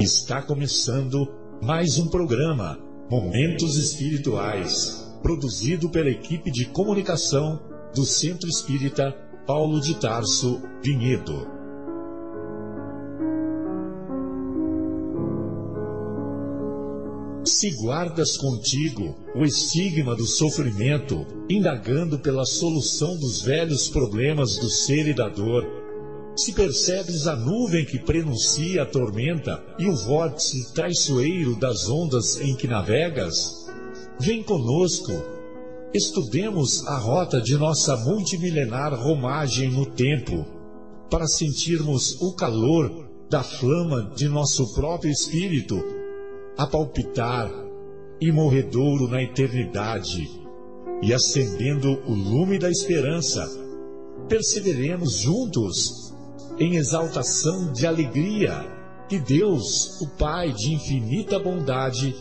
Está começando mais um programa Momentos Espirituais, produzido pela equipe de comunicação do Centro Espírita Paulo de Tarso Vinhedo. Se guardas contigo o estigma do sofrimento, indagando pela solução dos velhos problemas do ser e da dor, se percebes a nuvem que prenuncia a tormenta e o vórtice traiçoeiro das ondas em que navegas, vem conosco, estudemos a rota de nossa multimilenar romagem no tempo, para sentirmos o calor da flama de nosso próprio espírito a palpitar, imorredouro na eternidade, e acendendo o lume da esperança, perseveremos juntos em exaltação de alegria que Deus, o Pai de infinita bondade,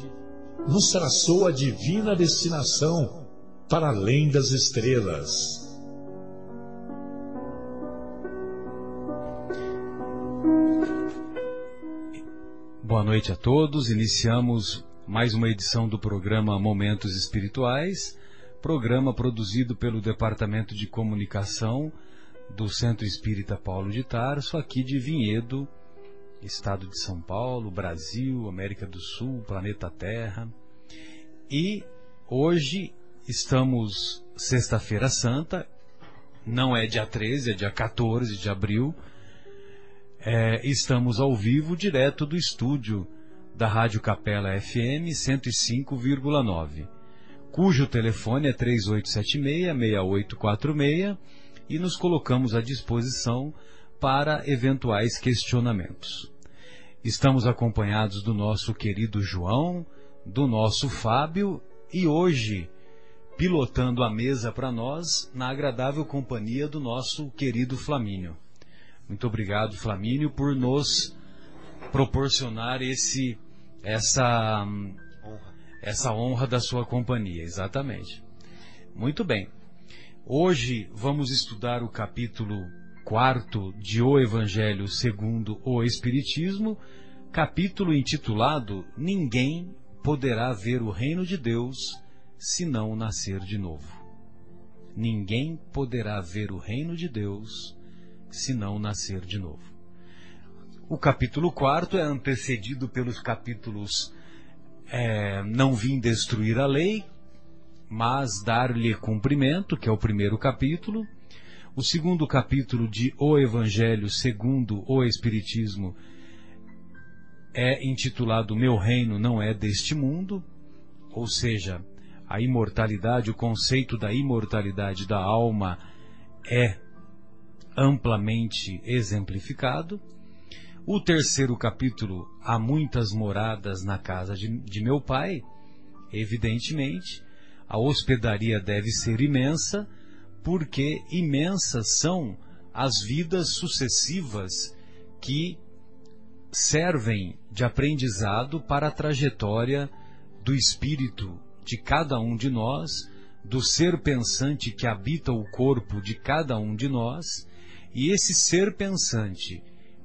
nos traçou a divina destinação para além das estrelas. Boa noite a todos. Iniciamos mais uma edição do programa Momentos Espirituais, programa produzido pelo Departamento de Comunicação do Centro Espírita Paulo de Tarso, aqui de Vinhedo, Estado de São Paulo, Brasil, América do Sul, planeta Terra. E hoje estamos sexta-feira santa, não é dia 13, é dia 14 de abril é, estamos ao vivo direto do estúdio da Rádio Capela FM 105,9, cujo telefone é 3876-6846 e nos colocamos à disposição para eventuais questionamentos. Estamos acompanhados do nosso querido João, do nosso Fábio e hoje pilotando a mesa para nós na agradável companhia do nosso querido Flamínio. Muito obrigado, Flamínio, por nos proporcionar esse, essa, essa honra da sua companhia. Exatamente. Muito bem. Hoje vamos estudar o capítulo quarto de O Evangelho segundo o Espiritismo, capítulo intitulado Ninguém poderá ver o reino de Deus se não nascer de novo. Ninguém poderá ver o reino de Deus se não nascer de novo. O capítulo 4 é antecedido pelos capítulos é, Não Vim Destruir a Lei, mas Dar-lhe Cumprimento, que é o primeiro capítulo. O segundo capítulo de O Evangelho segundo o Espiritismo é intitulado Meu Reino Não É Deste Mundo, ou seja, a imortalidade, o conceito da imortalidade da alma é amplamente exemplificado. O terceiro capítulo, Há muitas moradas na casa de, de meu pai. Evidentemente, a hospedaria deve ser imensa, porque imensas são as vidas sucessivas que servem de aprendizado para a trajetória do espírito de cada um de nós, do ser pensante que habita o corpo de cada um de nós e esse ser pensante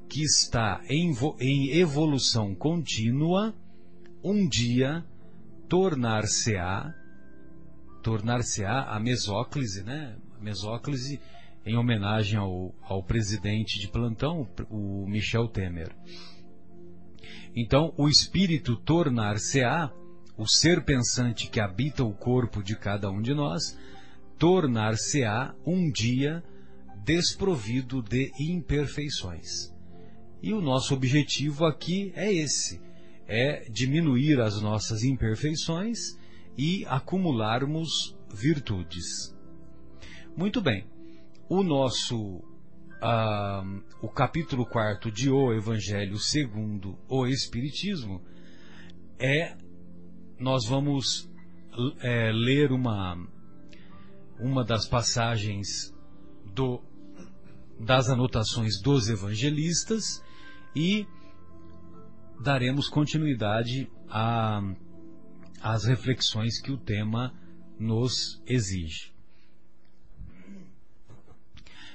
que está em, evolução contínua, um dia tornar-se-á, tornar-se-á a mesóclise, né? Mesóclise em homenagem ao, ao presidente de plantão, o Michel Temer. Então, o espírito tornar-se-á, o ser pensante que habita o corpo de cada um de nós, tornar-se-á um dia desprovido de imperfeições. E o nosso objetivo aqui é esse: é diminuir as nossas imperfeições e acumularmos virtudes. Muito bem. O nosso ah, o capítulo 4 de O Evangelho segundo o Espiritismo é nós vamos é, ler uma uma das passagens do das anotações dos evangelistas e daremos continuidade às reflexões que o tema nos exige.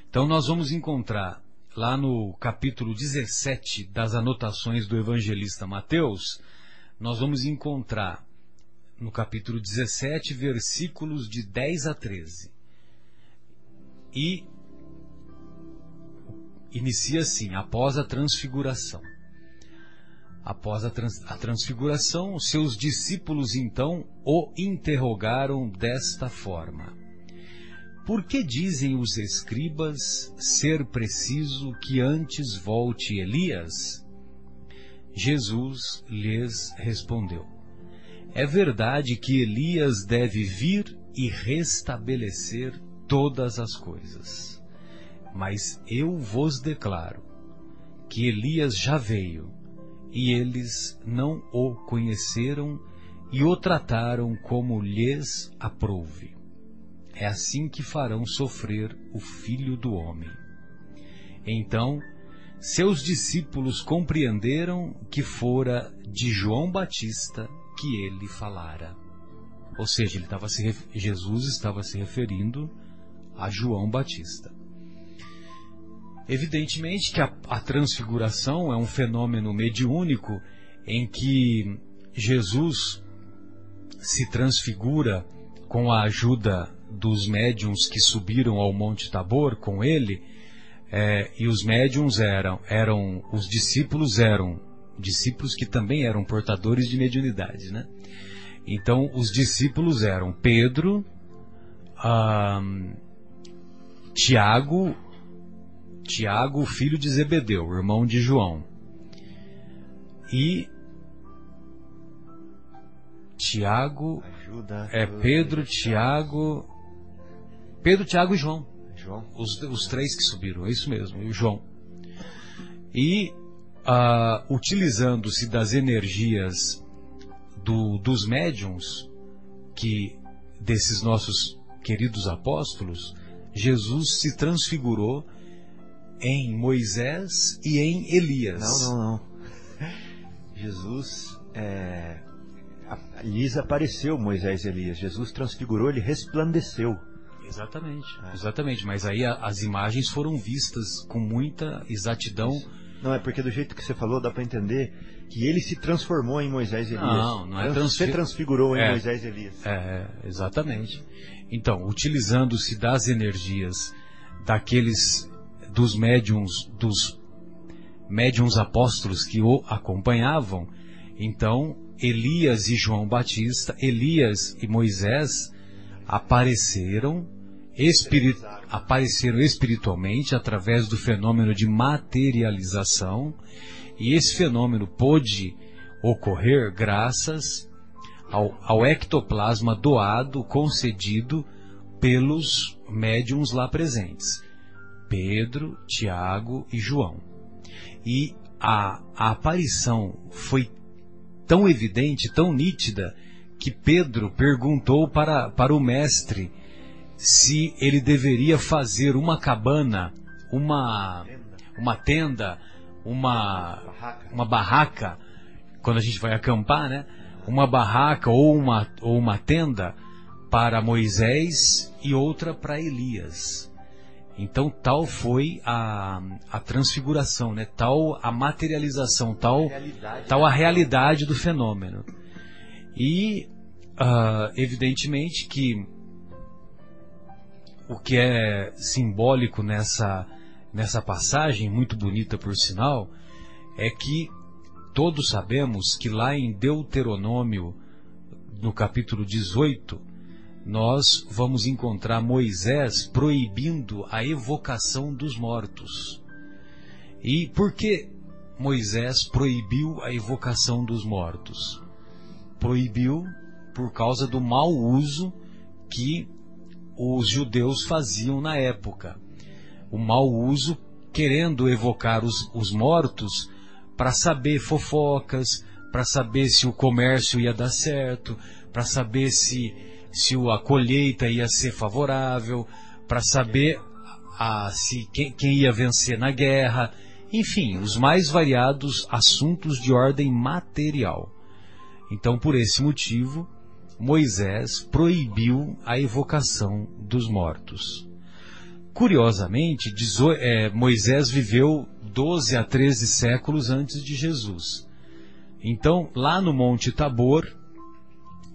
Então, nós vamos encontrar lá no capítulo 17 das anotações do evangelista Mateus, nós vamos encontrar no capítulo 17, versículos de 10 a 13. E inicia assim: após a transfiguração. Após a, trans, a transfiguração, seus discípulos então o interrogaram desta forma: Por que dizem os escribas ser preciso que antes volte Elias? Jesus lhes respondeu: É verdade que Elias deve vir e restabelecer todas as coisas. Mas eu vos declaro que Elias já veio e eles não o conheceram e o trataram como lhes aprouve. É assim que farão sofrer o filho do homem. Então, seus discípulos compreenderam que fora de João Batista que ele falara. Ou seja, ele estava se, Jesus estava se referindo a João Batista. Evidentemente que a, a transfiguração é um fenômeno mediúnico em que Jesus se transfigura com a ajuda dos médiums que subiram ao Monte Tabor com ele, é, e os médiums eram, eram, os discípulos eram discípulos que também eram portadores de mediunidade, né? Então, os discípulos eram Pedro, Tiago Tiago, filho de Zebedeu, irmão de João. E Tiago Ajuda, é Pedro, Tiago, Pedro, Tiago e João. João. Os, os três que subiram, é isso mesmo, e o João. E uh, utilizando-se das energias do, dos médiums, que desses nossos queridos apóstolos, Jesus se transfigurou em Moisés e em Elias. Não, não, não. Jesus é, lhes apareceu Moisés e Elias. Jesus transfigurou, ele resplandeceu. Exatamente, é. exatamente. Mas aí a, as imagens foram vistas com muita exatidão. Não, é porque do jeito que você falou dá para entender que ele se transformou em Moisés e Elias. Não, não é transfi... Você transfigurou é, em Moisés e Elias. É, exatamente. Então, utilizando-se das energias daqueles dos médiums, dos médiums apóstolos que o acompanhavam, então Elias e João Batista, Elias e Moisés apareceram, apareceram espiritualmente através do fenômeno de materialização, e esse fenômeno pôde ocorrer graças ao, ao ectoplasma doado, concedido pelos médiums lá presentes. Pedro, Tiago e João. E a, a aparição foi tão evidente, tão nítida, que Pedro perguntou para, para o mestre se ele deveria fazer uma cabana, uma, uma tenda, uma, uma barraca, quando a gente vai acampar, né? Uma barraca ou uma, ou uma tenda para Moisés e outra para Elias. Então tal foi a, a transfiguração, né? tal a materialização, tal a tal a realidade do fenômeno. E uh, evidentemente que o que é simbólico nessa, nessa passagem, muito bonita por sinal, é que todos sabemos que lá em Deuteronômio, no capítulo 18, nós vamos encontrar Moisés proibindo a evocação dos mortos. E por que Moisés proibiu a evocação dos mortos? Proibiu por causa do mau uso que os judeus faziam na época. O mau uso querendo evocar os, os mortos para saber fofocas, para saber se o comércio ia dar certo, para saber se se a colheita ia ser favorável, para saber a, se quem, quem ia vencer na guerra, enfim, os mais variados assuntos de ordem material. Então, por esse motivo, Moisés proibiu a evocação dos mortos. Curiosamente, é, Moisés viveu 12 a 13 séculos antes de Jesus. Então, lá no Monte Tabor,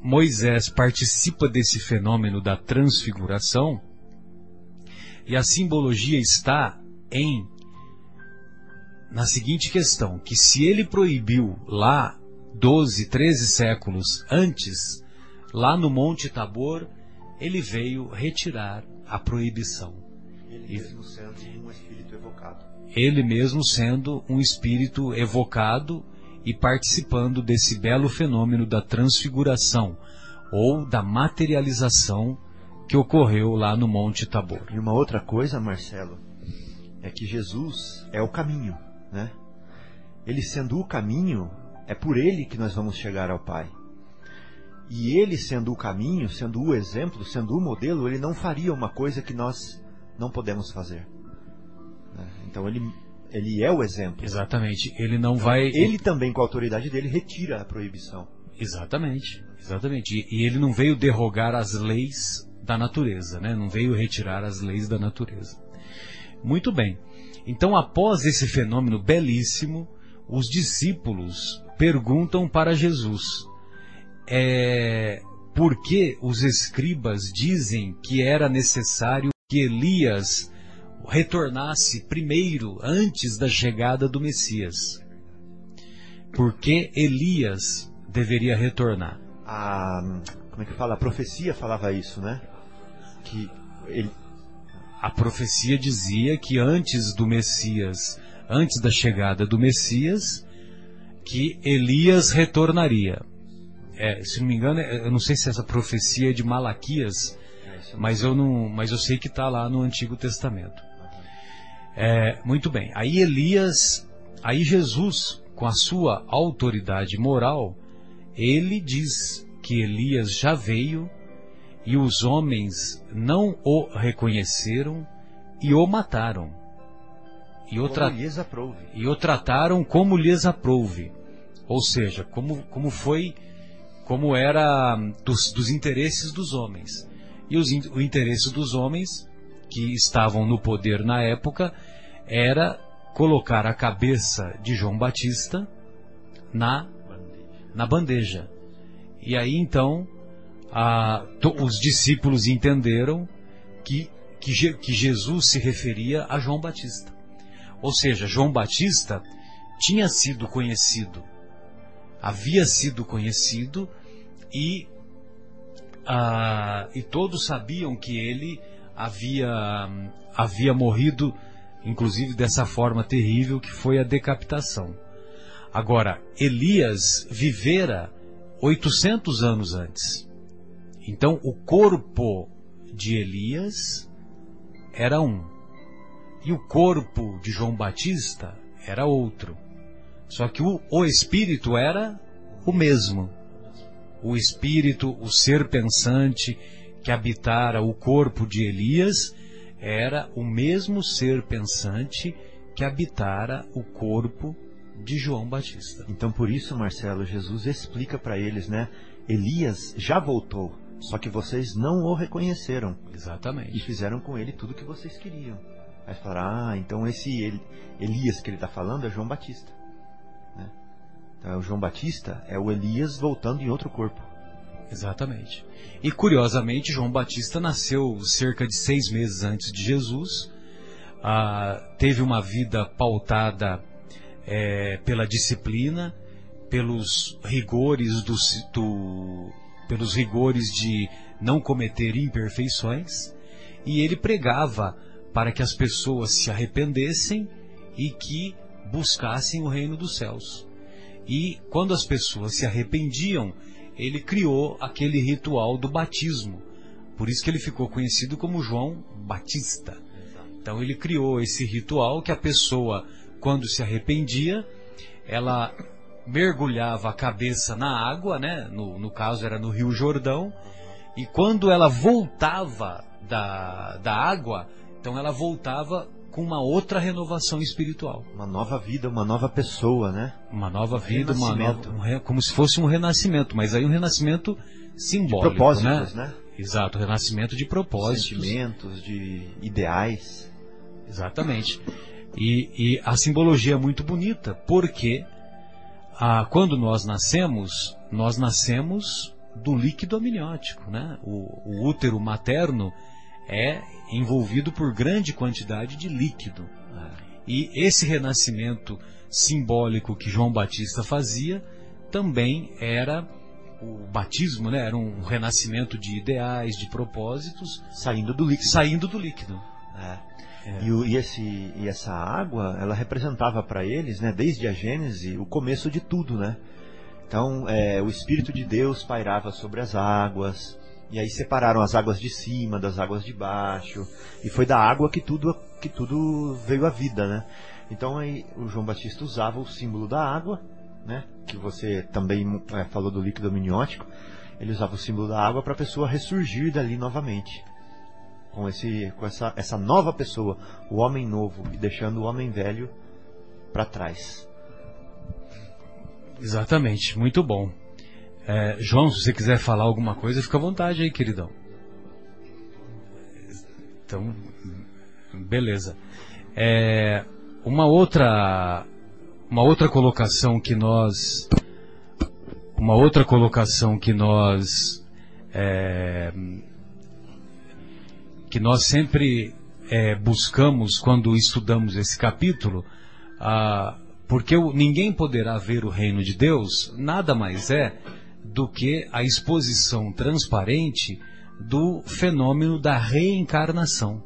Moisés participa desse fenômeno da transfiguração e a simbologia está em na seguinte questão, que se ele proibiu lá 12, 13 séculos antes, lá no Monte Tabor, ele veio retirar a proibição. Ele mesmo sendo um espírito evocado. Ele mesmo sendo um espírito evocado e participando desse belo fenômeno da transfiguração ou da materialização que ocorreu lá no Monte Tabor. E uma outra coisa, Marcelo, é que Jesus é o caminho, né? Ele sendo o caminho, é por ele que nós vamos chegar ao Pai. E ele sendo o caminho, sendo o exemplo, sendo o modelo, ele não faria uma coisa que nós não podemos fazer. né? Então ele, ele é o exemplo. Exatamente. Ele não vai. Ele também, com a autoridade dele, retira a proibição. Exatamente. Exatamente. E, e ele não veio derrogar as leis da natureza, né? Não veio retirar as leis da natureza. Muito bem. Então, após esse fenômeno belíssimo, os discípulos perguntam para Jesus: é, por que os escribas dizem que era necessário que Elias retornasse primeiro, antes da chegada do Messias? Por que Elias deveria retornar? A, como é que fala? A profecia falava isso, né? Que ele, A profecia dizia que antes do Messias, antes da chegada do Messias, que Elias retornaria. É, se não me engano, é- eu não sei se essa profecia é de Malaquias, mas eu não, mas eu sei que está lá no Antigo Testamento. É, muito bem. Aí Elias, aí Jesus, com a sua autoridade moral, ele diz que Elias já veio e os homens não o reconheceram e o mataram. E o, tra- e o trataram como lhes aprouve. Ou seja, como, como foi, como era hum, dos, dos interesses dos homens. E os, o interesse dos homens, que estavam no poder na época, era colocar a cabeça de João Batista na, na bandeja. E aí então a- to- os discípulos entenderam que, que, que Jesus se referia a João Batista. Ou seja, João Batista tinha sido conhecido, havia sido conhecido e, ah, e todos sabiam que ele havia, havia morrido, inclusive dessa forma terrível que foi a decapitação. Agora, Elias vivera 800 anos antes. Então, o corpo de Elias era um. E o corpo de João Batista era outro. Só que o, o espírito era o mesmo. O espírito, o ser pensante que habitara o corpo de Elias era o mesmo ser pensante que habitara o corpo de João Batista. Então por isso, Marcelo, Jesus explica para eles, né? Elias já voltou, só que vocês não o reconheceram e Exatamente. fizeram com ele tudo o que vocês queriam. Aí falaram, ah, então esse El- Elias que ele está falando é João Batista. Né? Então o João Batista é o Elias voltando em outro corpo. Exatamente. E curiosamente, João Batista nasceu cerca de seis meses antes de Jesus, ah, teve uma vida pautada eh, pela disciplina, pelos rigores do, do- pelos rigores de não cometer imperfeições, e ele pregava para que as pessoas se arrependessem e que buscassem o reino dos céus. E quando as pessoas se arrependiam, ele criou aquele ritual do batismo. Por isso que ele ficou conhecido como João Batista. Então ele criou esse ritual que a pessoa, quando se arrependia, ela mergulhava a cabeça na água, né? No, no caso era no Rio Jordão, e quando ela voltava da, da água, então ela voltava com uma outra renovação espiritual. Uma nova vida, uma nova pessoa, né? Uma nova vida, uma nova, um como se fosse um renascimento, mas aí um renascimento De simbólico, propósitos, né? né? Exato, renascimento de propósitos. Sentimentos, de ideais. Exatamente. E, e a simbologia é muito bonita, porque ah, quando nós nascemos, nós nascemos do líquido amniótico. Né? O, o útero materno é envolvido por grande quantidade de líquido. E esse renascimento simbólico que João Batista fazia também era o batismo, né? Era um renascimento de ideais, de propósitos, saindo do líquido. Saindo do líquido. É. É. E, o, e, esse, e essa água, ela representava para eles, né, desde a Gênese, o começo de tudo, né? Então, é, o Espírito de Deus pairava sobre as águas, e aí separaram as águas de cima das águas de baixo, e foi da água que tudo, que tudo veio à vida, né? Então aí o João Batista usava o símbolo da água, né? Que você também é, falou do líquido amniótico. Ele usava o símbolo da água para a pessoa ressurgir dali novamente com, esse, com essa, essa nova pessoa, o homem novo, e deixando o homem velho para trás. Exatamente, muito bom. É, João, se você quiser falar alguma coisa, fica à vontade aí, queridão. Então, beleza. É, uma outra, uma outra colocação que nós, uma outra colocação que nós é, que nós sempre é, buscamos quando estudamos esse capítulo, ah, porque ninguém poderá ver o reino de Deus, nada mais é do que a exposição transparente do fenômeno da reencarnação.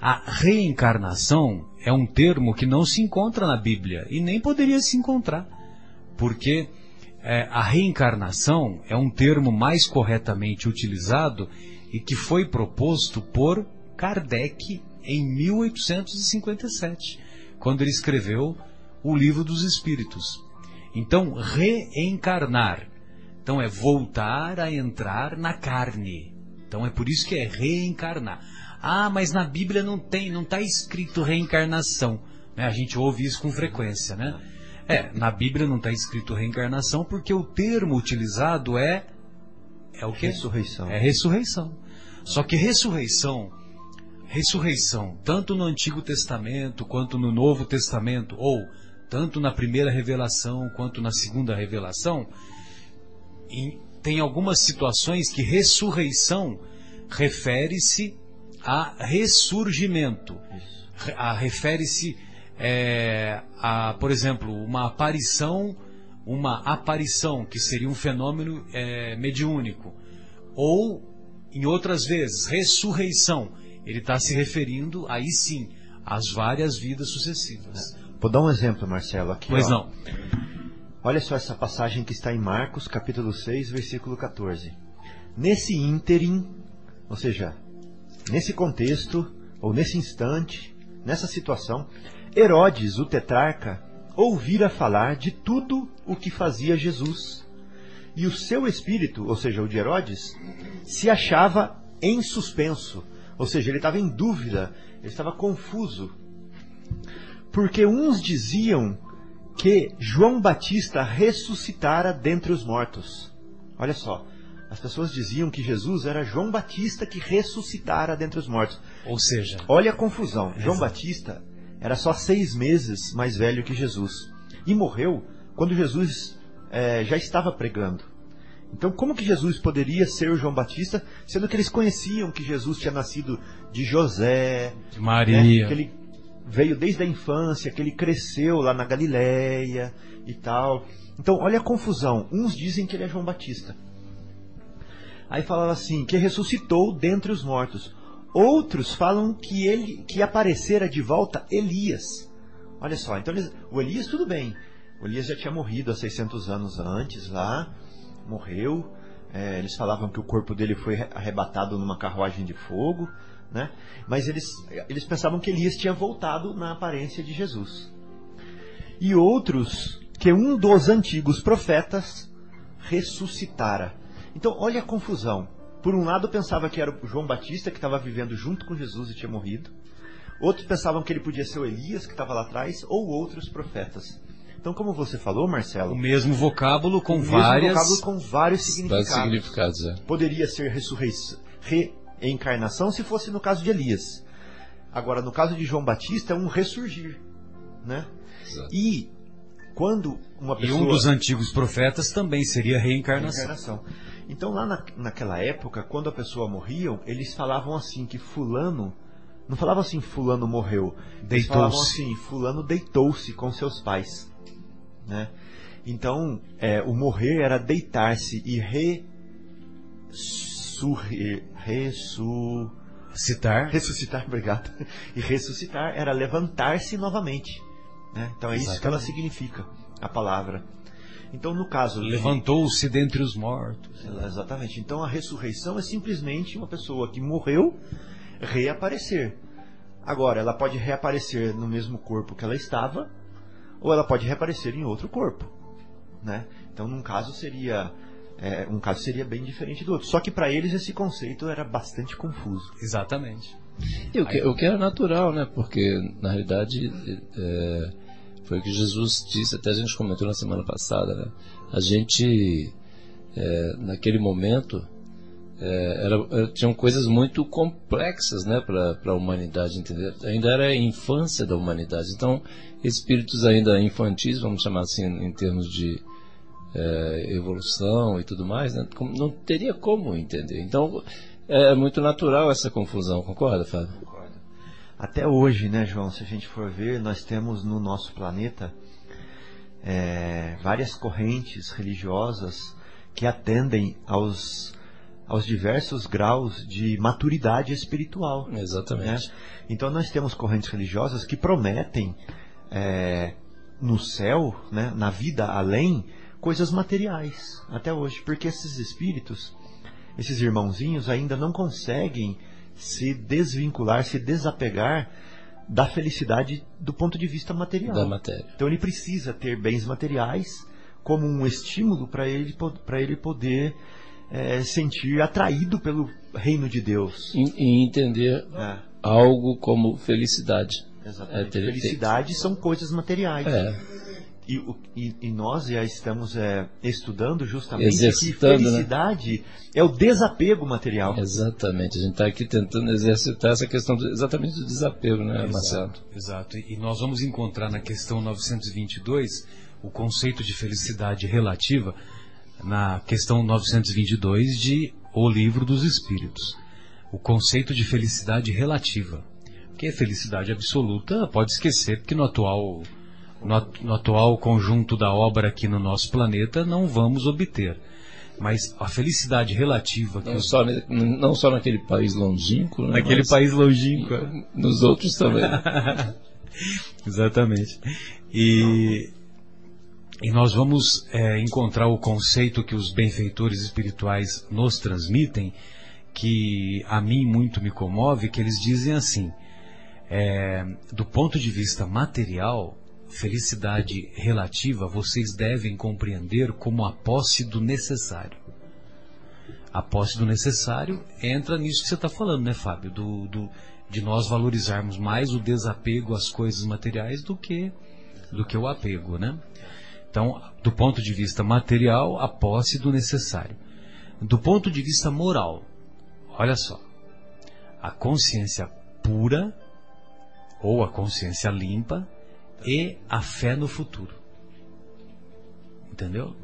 A reencarnação é um termo que não se encontra na Bíblia e nem poderia se encontrar, porque é, a reencarnação é um termo mais corretamente utilizado e que foi proposto por Kardec em 1857, quando ele escreveu o Livro dos Espíritos. Então, reencarnar. Então, é voltar a entrar na carne. Então, é por isso que é reencarnar. Ah, mas na Bíblia não tem, não está escrito reencarnação. Né? A gente ouve isso com frequência, né? É, na Bíblia não está escrito reencarnação porque o termo utilizado é é o que? Ressurreição. É ressurreição. Só que ressurreição, ressurreição, tanto no Antigo Testamento quanto no Novo Testamento, ou tanto na primeira revelação quanto na segunda revelação, em, tem algumas situações que ressurreição refere-se a ressurgimento. A, refere-se é, a, por exemplo, uma aparição uma aparição, que seria um fenômeno é, mediúnico. Ou, em outras vezes, ressurreição. Ele está se referindo, aí sim, às várias vidas sucessivas. Vou dar um exemplo, Marcelo, aqui. Pois ó. não. Olha só essa passagem que está em Marcos, capítulo 6, versículo 14. Nesse ínterim, ou seja, nesse contexto, ou nesse instante, nessa situação, Herodes, o tetrarca, ouvira falar de tudo o que fazia Jesus. E o seu espírito, ou seja, o de Herodes, se achava em suspenso, ou seja, ele estava em dúvida, ele estava confuso. Porque uns diziam que João Batista ressuscitara dentre os mortos. Olha só, as pessoas diziam que Jesus era João Batista que ressuscitara dentre os mortos. Ou seja, olha a confusão. João Batista era só seis meses mais velho que Jesus. E morreu quando Jesus é, já estava pregando. Então, como que Jesus poderia ser João Batista, sendo que eles conheciam que Jesus tinha nascido de José, de Maria, né, que ele veio desde a infância, que ele cresceu lá na Galileia e tal. Então, olha a confusão. Uns dizem que ele é João Batista. Aí falava assim, que ressuscitou dentre os mortos. Outros falam que ele que aparecera de volta Elias. Olha só, então eles, o Elias tudo bem. O Elias já tinha morrido há 600 anos antes lá, morreu. É, eles falavam que o corpo dele foi arrebatado numa carruagem de fogo, né? Mas eles, eles pensavam que Elias tinha voltado na aparência de Jesus. E outros que um dos antigos profetas ressuscitara. Então, olha a confusão. Por um lado, pensava que era o João Batista que estava vivendo junto com Jesus e tinha morrido. Outros pensavam que ele podia ser o Elias que estava lá atrás, ou outros profetas. Então como você falou, Marcelo, O mesmo vocábulo com o mesmo várias. vocábulo com vários significados. significados, é. Poderia ser ressurreição, reencarnação se fosse no caso de Elias. Agora, no caso de João Batista, é um ressurgir, né? Exato. E quando uma E pessoa um dos antigos profetas também seria reencarnação. Reencarnação. Então, lá na, naquela época, quando a pessoa morria, eles falavam assim que fulano. Não falavam assim, fulano morreu. Eles Deitou-se. falavam assim, fulano deitou-se com seus pais. Né? Então, é, o morrer era deitar-se e ressurrir. Ressu, Citar. ressuscitar, obrigado. E ressuscitar era levantar-se novamente. Né? Então é isso que ela Exatamente. significa, a palavra. Então, no caso. Levantou-se dentre os mortos. Exatamente. Então a ressurreição é simplesmente uma pessoa que morreu reaparecer. Agora, ela pode reaparecer no mesmo corpo que ela estava, ou ela pode reaparecer em outro corpo, né? Então, num caso seria é, um caso seria bem diferente do outro. Só que para eles esse conceito era bastante confuso. Exatamente. E o que, o que era natural, né? Porque, na realidade, é, foi o que Jesus disse, até a gente comentou na semana passada, né? A gente, é, naquele momento, é, era, era- tinham coisas muito complexas, né? Para a humanidade, entender? Ainda era a infância da humanidade. Então, espíritos ainda infantis, vamos chamar assim, em termos de é, evolução e tudo mais, né? Não teria como entender. Então, é muito natural essa confusão, concorda, Fábio? Até hoje, né, João, se a gente for ver, nós temos no nosso planeta é, várias correntes religiosas que atendem aos, aos diversos graus de maturidade espiritual. Exatamente. né? Então nós temos correntes religiosas que prometem é, no céu, né, na vida além, coisas materiais até hoje, porque esses espíritos, esses irmãozinhos ainda não conseguem se desvincular, se desapegar da felicidade do ponto de vista material. Da matéria. Então ele precisa ter bens materiais como um estímulo para ele, para ele poder é, sentir atraído pelo reino de Deus. E, e entender É, algo como felicidade. exatamente. É, ter- Felicidade são coisas materiais. É, E, e- e nós já estamos é, estudando justamente que Exercitando, né? felicidade é o desapego material. exatamente. A gente está aqui tentando exercitar essa questão do- exatamente do desapego, né, Marcelo? Exato. E nós vamos encontrar na questão 922 o conceito de felicidade relativa na questão 922 de O Livro dos Espíritos. O conceito de felicidade relativa. Porque felicidade absoluta pode esquecer que no atual no, no atual conjunto da obra aqui no nosso planeta não vamos obter. Mas a felicidade relativa que Não os- só, não só naquele país longínquo, né, naquele país longínquo. é. nos outros também. Exatamente. E, e nós vamos é, encontrar o conceito que os benfeitores espirituais nos transmitem, que a mim muito me comove, que eles dizem assim, é, do ponto de vista material, felicidade relativa vocês devem compreender como a posse do necessário. A posse do necessário entra nisso que você está falando, né, Fábio? Do, do- de nós valorizarmos mais o desapego às coisas materiais do que, do que o apego, né? Então, do ponto de vista material, a posse do necessário. Do ponto de vista moral, olha só, a consciência pura ou a consciência limpa e a fé no futuro. Entendeu?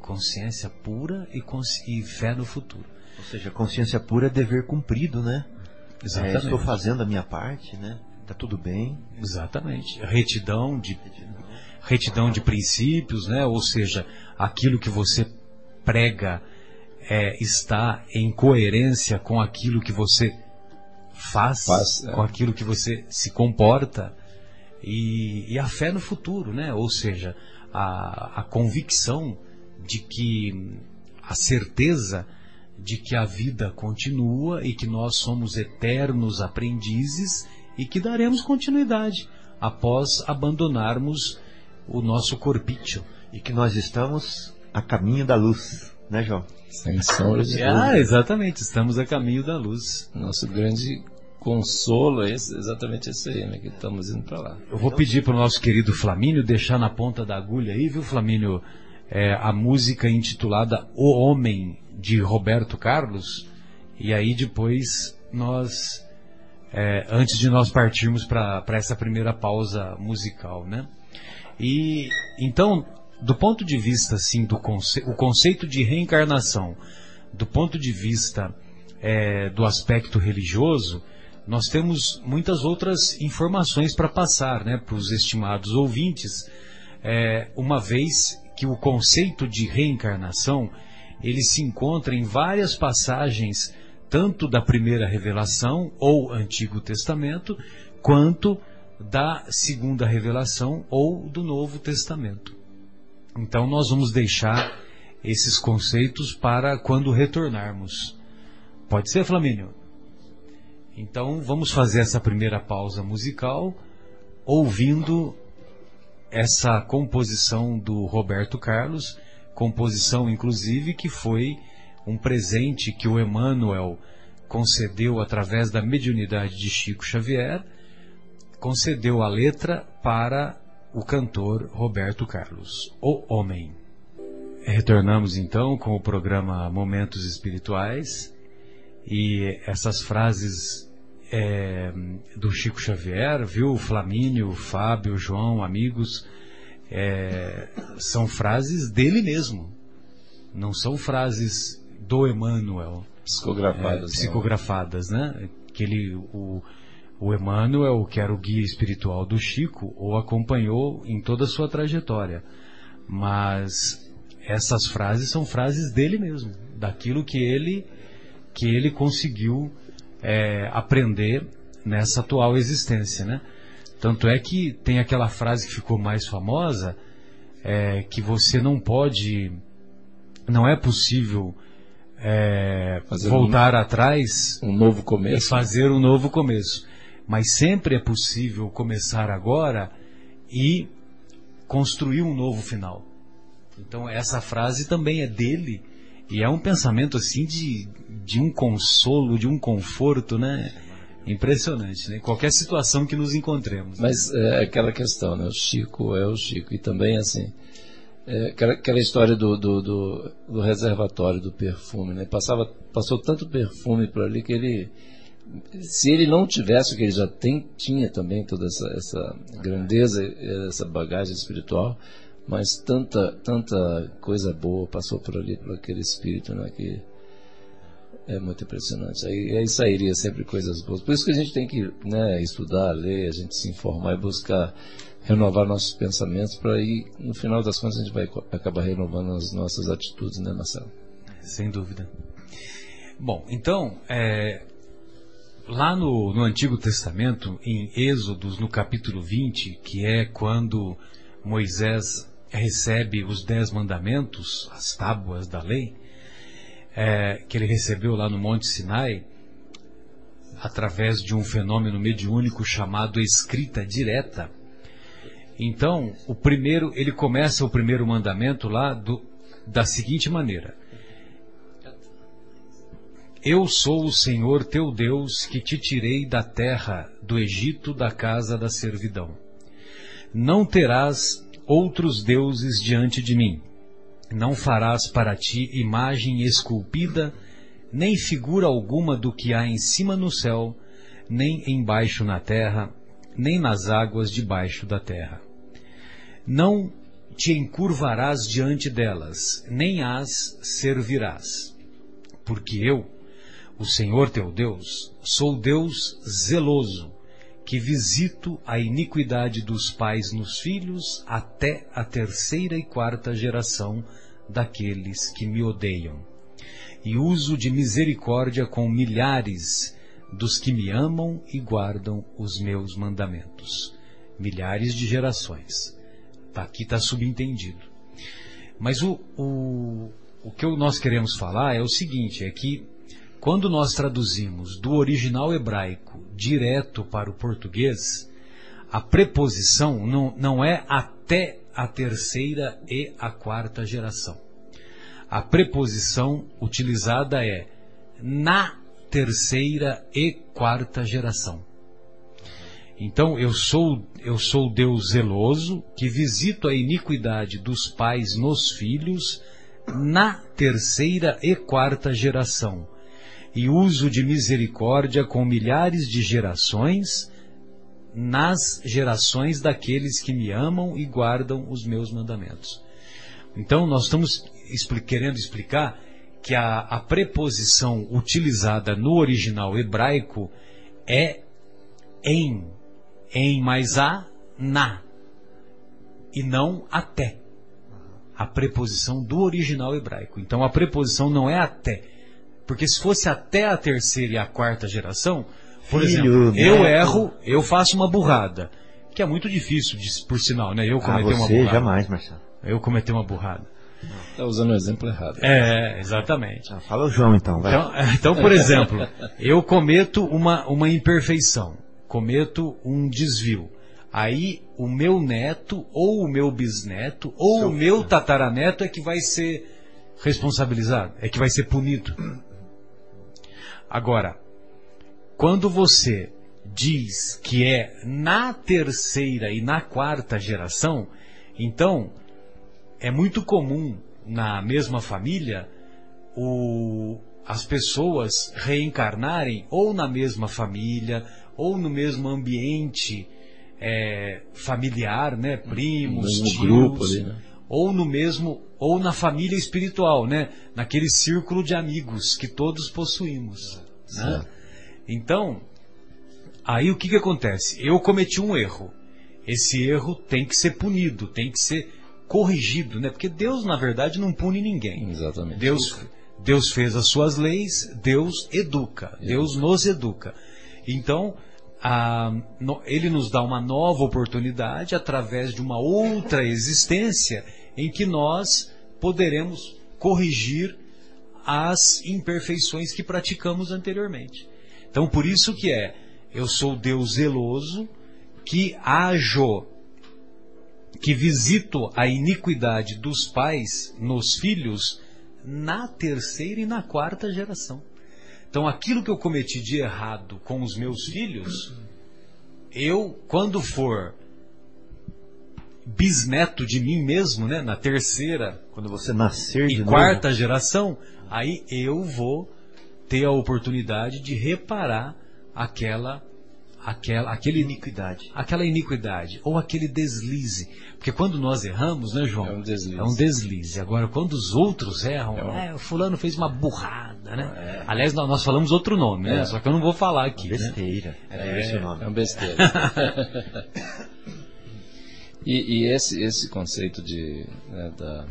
Consciência pura e, consci- e fé no futuro. Ou seja, consciência pura é dever cumprido, né? É, Exatamente. estou fazendo a minha parte, né? Tá tudo bem. Exatamente. Retidão de retidão de princípios, né? Ou seja, aquilo que você prega é, está em coerência com aquilo que você faz, Faz, é. com aquilo que você se comporta e, e a fé no futuro, né? Ou seja, a, a convicção de que a certeza de que a vida continua e que nós somos eternos aprendizes e que daremos continuidade após abandonarmos o nosso corpício. E que nós estamos a caminho da luz, né, João? Sem sombra de Ah, dúvida. exatamente, estamos a caminho da luz. Nosso grande consolo é esse, exatamente esse aí, né? Que estamos indo para lá. Eu vou pedir para o nosso querido Flamínio deixar na ponta da agulha aí, viu, Flamínio, é, a música intitulada O Homem, de Roberto Carlos. E aí depois nós, é, antes de nós partirmos para essa primeira pausa musical, né? E então, do ponto de vista assim do conce o conceito de reencarnação, do ponto de vista é, do aspecto religioso, nós temos muitas outras informações para passar né, para os estimados ouvintes, é, uma vez que o conceito de reencarnação ele se encontra em várias passagens, tanto da primeira revelação ou Antigo Testamento, quanto da segunda revelação ou do Novo Testamento. Então nós vamos deixar esses conceitos para quando retornarmos. Pode ser, Flamínio? Então vamos fazer essa primeira pausa musical ouvindo essa composição do Roberto Carlos, composição inclusive que foi um presente que o Emmanuel concedeu através da mediunidade de Chico Xavier, concedeu a letra para o cantor Roberto Carlos, O Homem. Retornamos então com o programa Momentos Espirituais e essas frases é, do Chico Xavier, viu? Flamínio, Fábio, João, amigos, é, são frases dele mesmo. Não são frases do Emmanuel. Psicografadas. É, né? psicografadas, né? Que ele, o, o Emmanuel, que era o guia espiritual do Chico, o acompanhou em toda a sua trajetória. Mas essas frases são frases dele mesmo, daquilo que ele, que ele conseguiu é, aprender nessa atual existência, né? Tanto é que tem aquela frase que ficou mais famosa, é, que você não pode, não é possível é, voltar um, atrás, um novo começo, e fazer um novo começo, mas sempre é possível começar agora e construir um novo final. Então essa frase também é dele e é um pensamento assim de, de um consolo, de um conforto, né? Impressionante, né? Qualquer situação que nos encontremos. Mas é aquela questão, né? O Chico é o Chico. E também, assim, é aquela, aquela história do, do, do, do, reservatório do perfume, né? Passava, passou tanto perfume por ali que ele... Se ele não tivesse o que ele já tem, tinha também toda essa, essa grandeza, essa bagagem espiritual, mas tanta, tanta coisa boa passou por ali, por aquele espírito, né, que é muito impressionante. Aí, aí sairia sempre coisas boas. Por isso que a gente tem que né, estudar, ler, a gente se informar e buscar renovar nossos pensamentos para aí, no final das contas, a gente vai acabar renovando as nossas atitudes, né, Marcelo? Sem dúvida. Bom, então, é, lá no, no Antigo Testamento, em Êxodos, no capítulo 20, que é quando Moisés recebe os dez mandamentos, as tábuas da lei, é, que ele recebeu lá no Monte Sinai, através de um fenômeno mediúnico chamado escrita direta. Então, o primeiro, ele começa o primeiro mandamento lá do, da seguinte maneira: Eu sou o Senhor teu Deus que te tirei da terra do Egito, da casa da servidão. Não terás outros deuses diante de mim. Não farás para ti imagem esculpida, nem figura alguma do que há em cima no céu, nem embaixo na terra, nem nas águas debaixo da terra. Não te encurvarás diante delas, nem as servirás. Porque eu, o Senhor teu Deus, sou Deus zeloso, que visito a iniquidade dos pais nos filhos até a terceira e quarta geração daqueles que me odeiam. E uso de misericórdia com milhares dos que me amam e guardam os meus mandamentos. Milhares de gerações. Tá, aqui está subentendido. Mas o, o, o que nós queremos falar é o seguinte: é que quando nós traduzimos do original hebraico direto para o português, a preposição não, não é até a terceira e a quarta geração. A preposição utilizada é na terceira e quarta geração. Então eu sou eu sou Deus zeloso que visito a iniquidade dos pais nos filhos na terceira e quarta geração e uso de misericórdia com milhares de gerações nas gerações daqueles que me amam e guardam os meus mandamentos. Então nós estamos expli querendo explicar que a, a preposição utilizada no original hebraico é em em mais a, na, e não até. A preposição do original hebraico. Então a preposição não é até. Porque se fosse até a terceira e a quarta geração, por Filho, exemplo, neto. eu erro, eu faço uma burrada. Que é muito difícil, de- por sinal, né? Eu Ah, cometer uma você burrada. jamais, Marcelo. Eu cometer uma burrada. Está usando o exemplo errado. É, exatamente. Ah, fala o João então, vai. Então, então, por exemplo, eu cometo uma, uma imperfeição, cometo um desvio. Aí o meu neto, ou o meu bisneto, ou o meu tataraneto é que vai ser responsabilizado, é que vai ser punido. Agora, quando você diz que é na terceira e na quarta geração, então é muito comum na mesma família o- as pessoas reencarnarem ou na mesma família ou no mesmo ambiente é, familiar, né, primos, tios, grupo ali, né? ou no mesmo ou na família espiritual, né, naquele círculo de amigos que todos possuímos. né? Então, aí o que, que acontece? Eu cometi um erro. Esse erro tem que ser punido, tem que ser corrigido, né? Porque Deus, na verdade, não pune ninguém. Exatamente. Deus, Deus fez as suas leis, Deus educa, Deus nos educa. Então, a- no- Ele nos dá uma nova oportunidade através de uma outra existência em que nós poderemos corrigir as imperfeições que praticamos anteriormente. Então, por isso que é, eu sou Deus zeloso, que ajo, que visito a iniquidade dos pais nos filhos na terceira e na quarta geração. Então, aquilo que eu cometi de errado com os meus filhos, eu, quando for bisneto de mim mesmo, né, na terceira Quando você nascer de e novo, quarta geração, aí eu vou ter a oportunidade de reparar aquela aquela aquele iniquidade. aquela iniquidade ou aquele deslize. Porque quando nós erramos, né, João? É um deslize. É um deslize. Agora, quando os outros erram, É um- é, o fulano fez uma burrada, né? Aliás, nós, nós falamos outro nome, né? É. Só que eu não vou falar aqui, né? Besteira. Esse o nome. É uma besteira. e e esse, esse conceito de, né, da,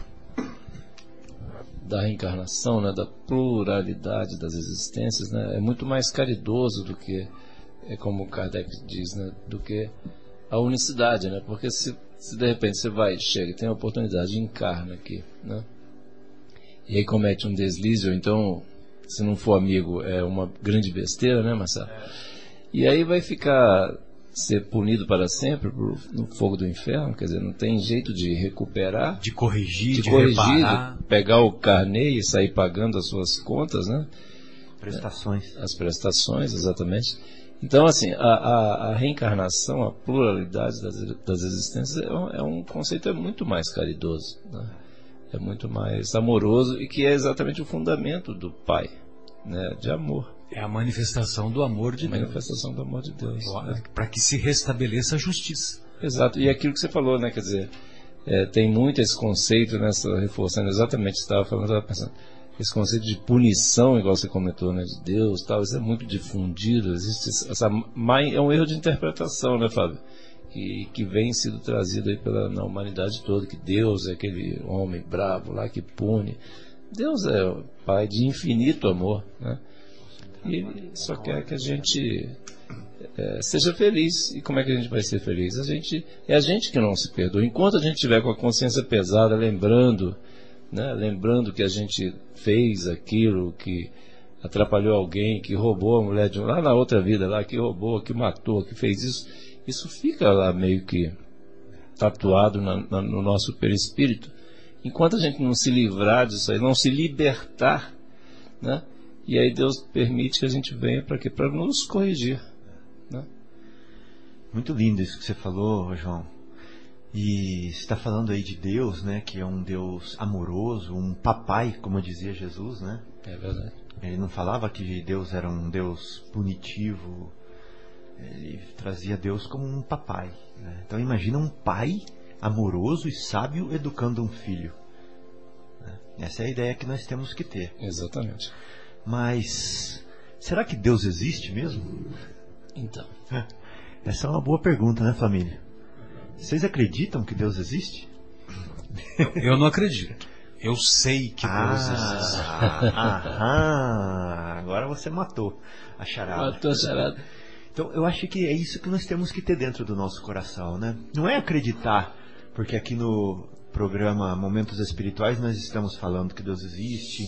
da reencarnação, né, da pluralidade das existências, né, é muito mais caridoso do que, é como Kardec diz, né, do que a unicidade, né? Porque se, se de repente você vai, chega, tem a oportunidade, encarna aqui, né? E aí comete um deslize, ou então, se não for amigo, é uma grande besteira, né, Marcelo? E aí vai ficar ser punido para sempre por- no fogo do inferno, quer dizer, não tem jeito de recuperar, De corrigir, de, de corrigir, reparar. pegar o carnê e sair pagando as suas contas, né? Prestações. As prestações, exatamente. Então, assim, a, a- a reencarnação, a pluralidade das, das existências é um, é um conceito é muito mais caridoso, né? é muito mais amoroso e que é exatamente o fundamento do Pai, né? de amor, É a manifestação do amor de Deus. manifestação do amor de Deus. né? Para que se restabeleça a justiça. Exato, e aquilo que você falou, né? Quer dizer, é, tem muito esse conceito nessa reforçando exatamente estava falando, estava pensando, esse conceito de punição, igual você comentou, né? De Deus, tal, isso é muito difundido, existe essa é um erro de interpretação, né, Fábio? Que, que vem sido trazido aí pela na humanidade toda, que Deus é aquele homem bravo lá que pune. Deus é o Pai de infinito amor, né? E ele só quer que a gente é, seja feliz. E como é que a gente vai ser feliz? A gente é a gente que não se perdoa. Enquanto a gente tiver com a consciência pesada, lembrando, né, lembrando que a gente fez aquilo que atrapalhou alguém, que roubou a mulher de um, lá na outra vida, lá que roubou, que matou, que fez isso, isso fica lá meio que tatuado na- na- no nosso perispírito. Enquanto a gente não se livrar disso aí, não se libertar, né? E aí Deus permite que a gente venha para quê? Para nos corrigir. Né? Muito lindo isso que você falou, João. E está falando aí de Deus, né? Que é um Deus amoroso, um papai, como dizia Jesus, né? É verdade. Ele não falava que Deus era um Deus punitivo. Ele trazia Deus como um papai. Né? Então imagina um pai amoroso e sábio educando um filho. Né? Essa é a ideia que nós temos que ter. Exatamente. Mas será que Deus existe mesmo? Então. Essa é uma boa pergunta, né, família? Vocês acreditam que Deus existe? Eu não acredito. Eu sei que Deus existe. Ah, agora você matou a charada. Matou a charada. Então, eu acho que é isso que nós temos que ter dentro do nosso coração, né? Não é acreditar, porque aqui no programa Momentos Espirituais nós estamos falando que Deus existe.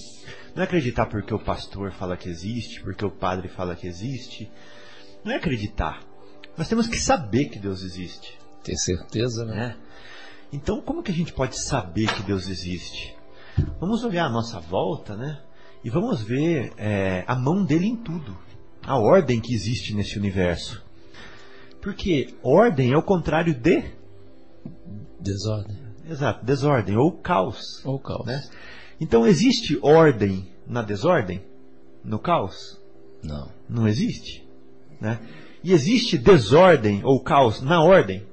Não é acreditar porque o pastor fala que existe, porque o padre fala que existe. Não é acreditar. Nós temos que saber que Deus existe. Ter certeza, né? né? Então, como que a gente pode saber que Deus existe? Vamos olhar a nossa volta, né? E vamos ver é, a mão dele em tudo, a ordem que existe nesse universo. Porque ordem é o contrário de Desordem. Exato, desordem ou caos. Ou caos. Né? Então existe ordem na desordem? No caos? Não. Não existe. Né? E existe desordem ou caos na ordem?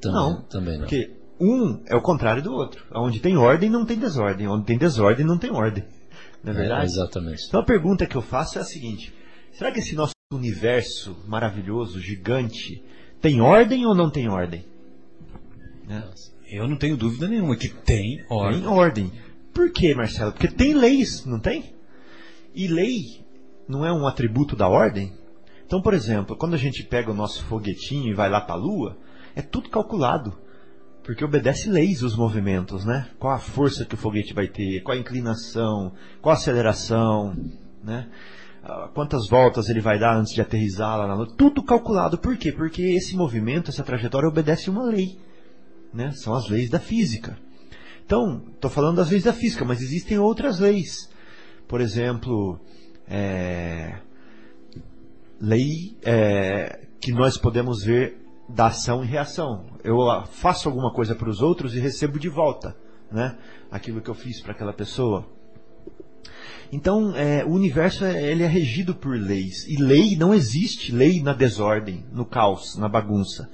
Também não. Também não. Porque um é o contrário do outro. Onde tem ordem, não tem desordem. Onde tem desordem, não tem ordem. Não é verdade? É, exatamente. Então a pergunta que eu faço é a seguinte: será que esse nosso universo maravilhoso, gigante, tem ordem ou não tem ordem? Né? Eu não tenho dúvida nenhuma que tem ordem. Tem ordem. Por quê, Marcelo? Porque tem leis, não tem? E lei não é um atributo da ordem? Então, por exemplo, quando a gente pega o nosso foguetinho e vai lá para a Lua, é tudo calculado. Porque obedece leis os movimentos, né? Qual a força que o foguete vai ter, qual a inclinação, qual a aceleração, né? Ah, Quantas voltas ele vai dar antes de aterrissar lá na Lua. Tudo calculado. Por quê? Porque esse movimento, essa trajetória obedece uma lei. Né? São as leis da física. Então, estou falando das leis da física, mas existem outras leis. Por exemplo, é, lei é, que nós podemos ver da ação e reação. Eu faço alguma coisa para os outros e recebo de volta né? aquilo que eu fiz para aquela pessoa. Então, é, o universo é, ele é regido por leis. E lei não existe lei na desordem, no caos, na bagunça.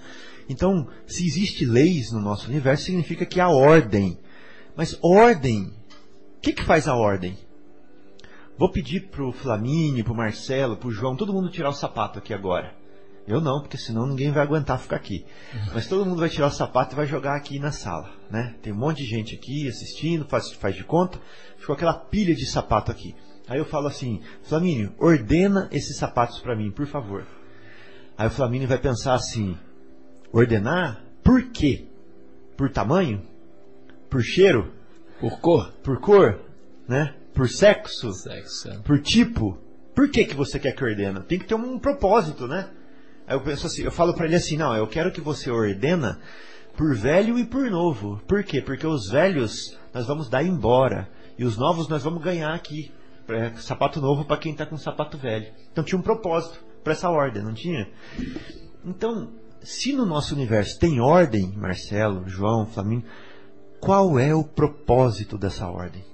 Então, se existe leis no nosso universo, significa que há ordem. Mas ordem, o que, que faz a ordem? Vou pedir pro Flamínio, pro Marcelo, pro João, todo mundo tirar o sapato aqui agora. Eu não, porque senão ninguém vai aguentar ficar aqui. Mas todo mundo vai tirar o sapato e vai jogar aqui na sala, né? Tem um monte de gente aqui assistindo, faz, faz de conta. Ficou aquela pilha de sapato aqui. Aí eu falo assim, Flamínio, ordena esses sapatos para mim, por favor. Aí o Flamínio vai pensar assim, ordenar? Por quê? Por tamanho? Por cheiro? Por cor? Por cor? Né? Por sexo? Sexo. é. Por tipo? Por que, que você quer que ordena? Tem que ter um propósito, né? Aí eu penso assim, eu falo para ele assim, não, eu quero que você ordena por velho e por novo. Por quê? Porque os velhos nós vamos dar embora e os novos nós vamos ganhar aqui. É, sapato novo para quem está com sapato velho. Então tinha um propósito para essa ordem, não tinha? Então, se no nosso universo tem ordem, Marcelo, João, Flamengo, qual é o propósito dessa ordem?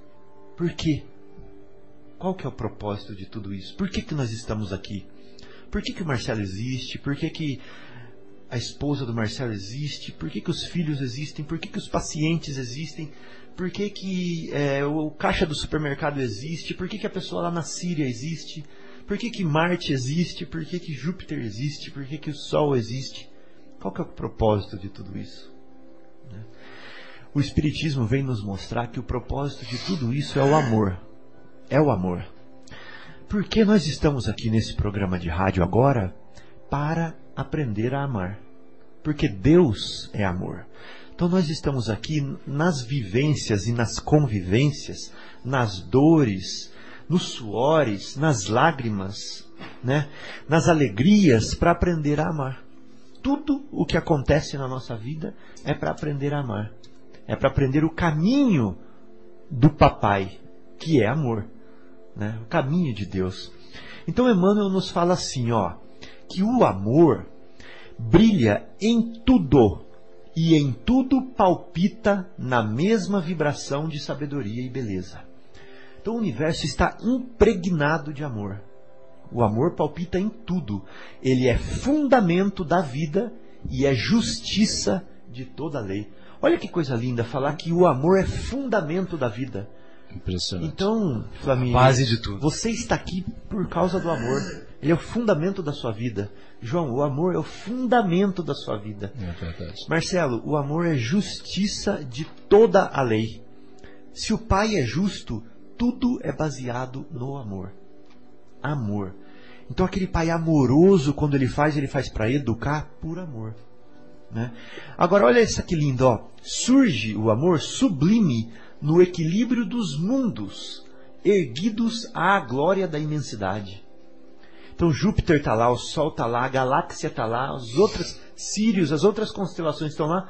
Por quê? Qual que é o propósito de tudo isso? Por que, que nós estamos aqui? Por que, que o Marcelo existe? Por que, que a esposa do Marcelo existe? Por que, que os filhos existem? Por que, que os pacientes existem? Por que, que é, o caixa do supermercado existe? Por que, que a pessoa lá na Síria existe? Por que, que Marte existe? Por que, que Júpiter existe? Por que, que o Sol existe? Qual que é o propósito de tudo isso? Né? O Espiritismo vem nos mostrar que o propósito de tudo isso é o amor. É o amor. Por que nós estamos aqui nesse programa de rádio agora? Para aprender a amar. Porque Deus é amor. Então nós estamos aqui nas vivências e nas convivências, nas dores, nos suores, nas lágrimas, né? nas alegrias, para aprender a amar. Tudo o que acontece na nossa vida é para aprender a amar. É para aprender o caminho do papai, que é amor. né? O caminho de Deus. Então Emmanuel nos fala assim, ó, que o amor brilha em tudo e em tudo palpita na mesma vibração de sabedoria e beleza. Então o universo está impregnado de amor. O amor palpita em tudo. Ele é fundamento da vida e é justiça de toda a lei. Olha que coisa linda falar que o amor é fundamento da vida. Impressionante. Então, Flamínio, Base de tudo. você está aqui por causa do amor. Ele é o fundamento da sua vida. João, o amor é o fundamento da sua vida. É verdade. Marcelo, o amor é justiça de toda a lei. Se o pai é justo, tudo é baseado no amor. Amor. Então aquele pai amoroso, quando ele faz, ele faz para educar por amor. Né? Agora olha isso que lindo, ó. Surge o amor sublime no equilíbrio dos mundos, erguidos à glória da imensidade. Então Júpiter está lá, o Sol está lá, a galáxia está lá, os outros Sírios, as outras constelações estão lá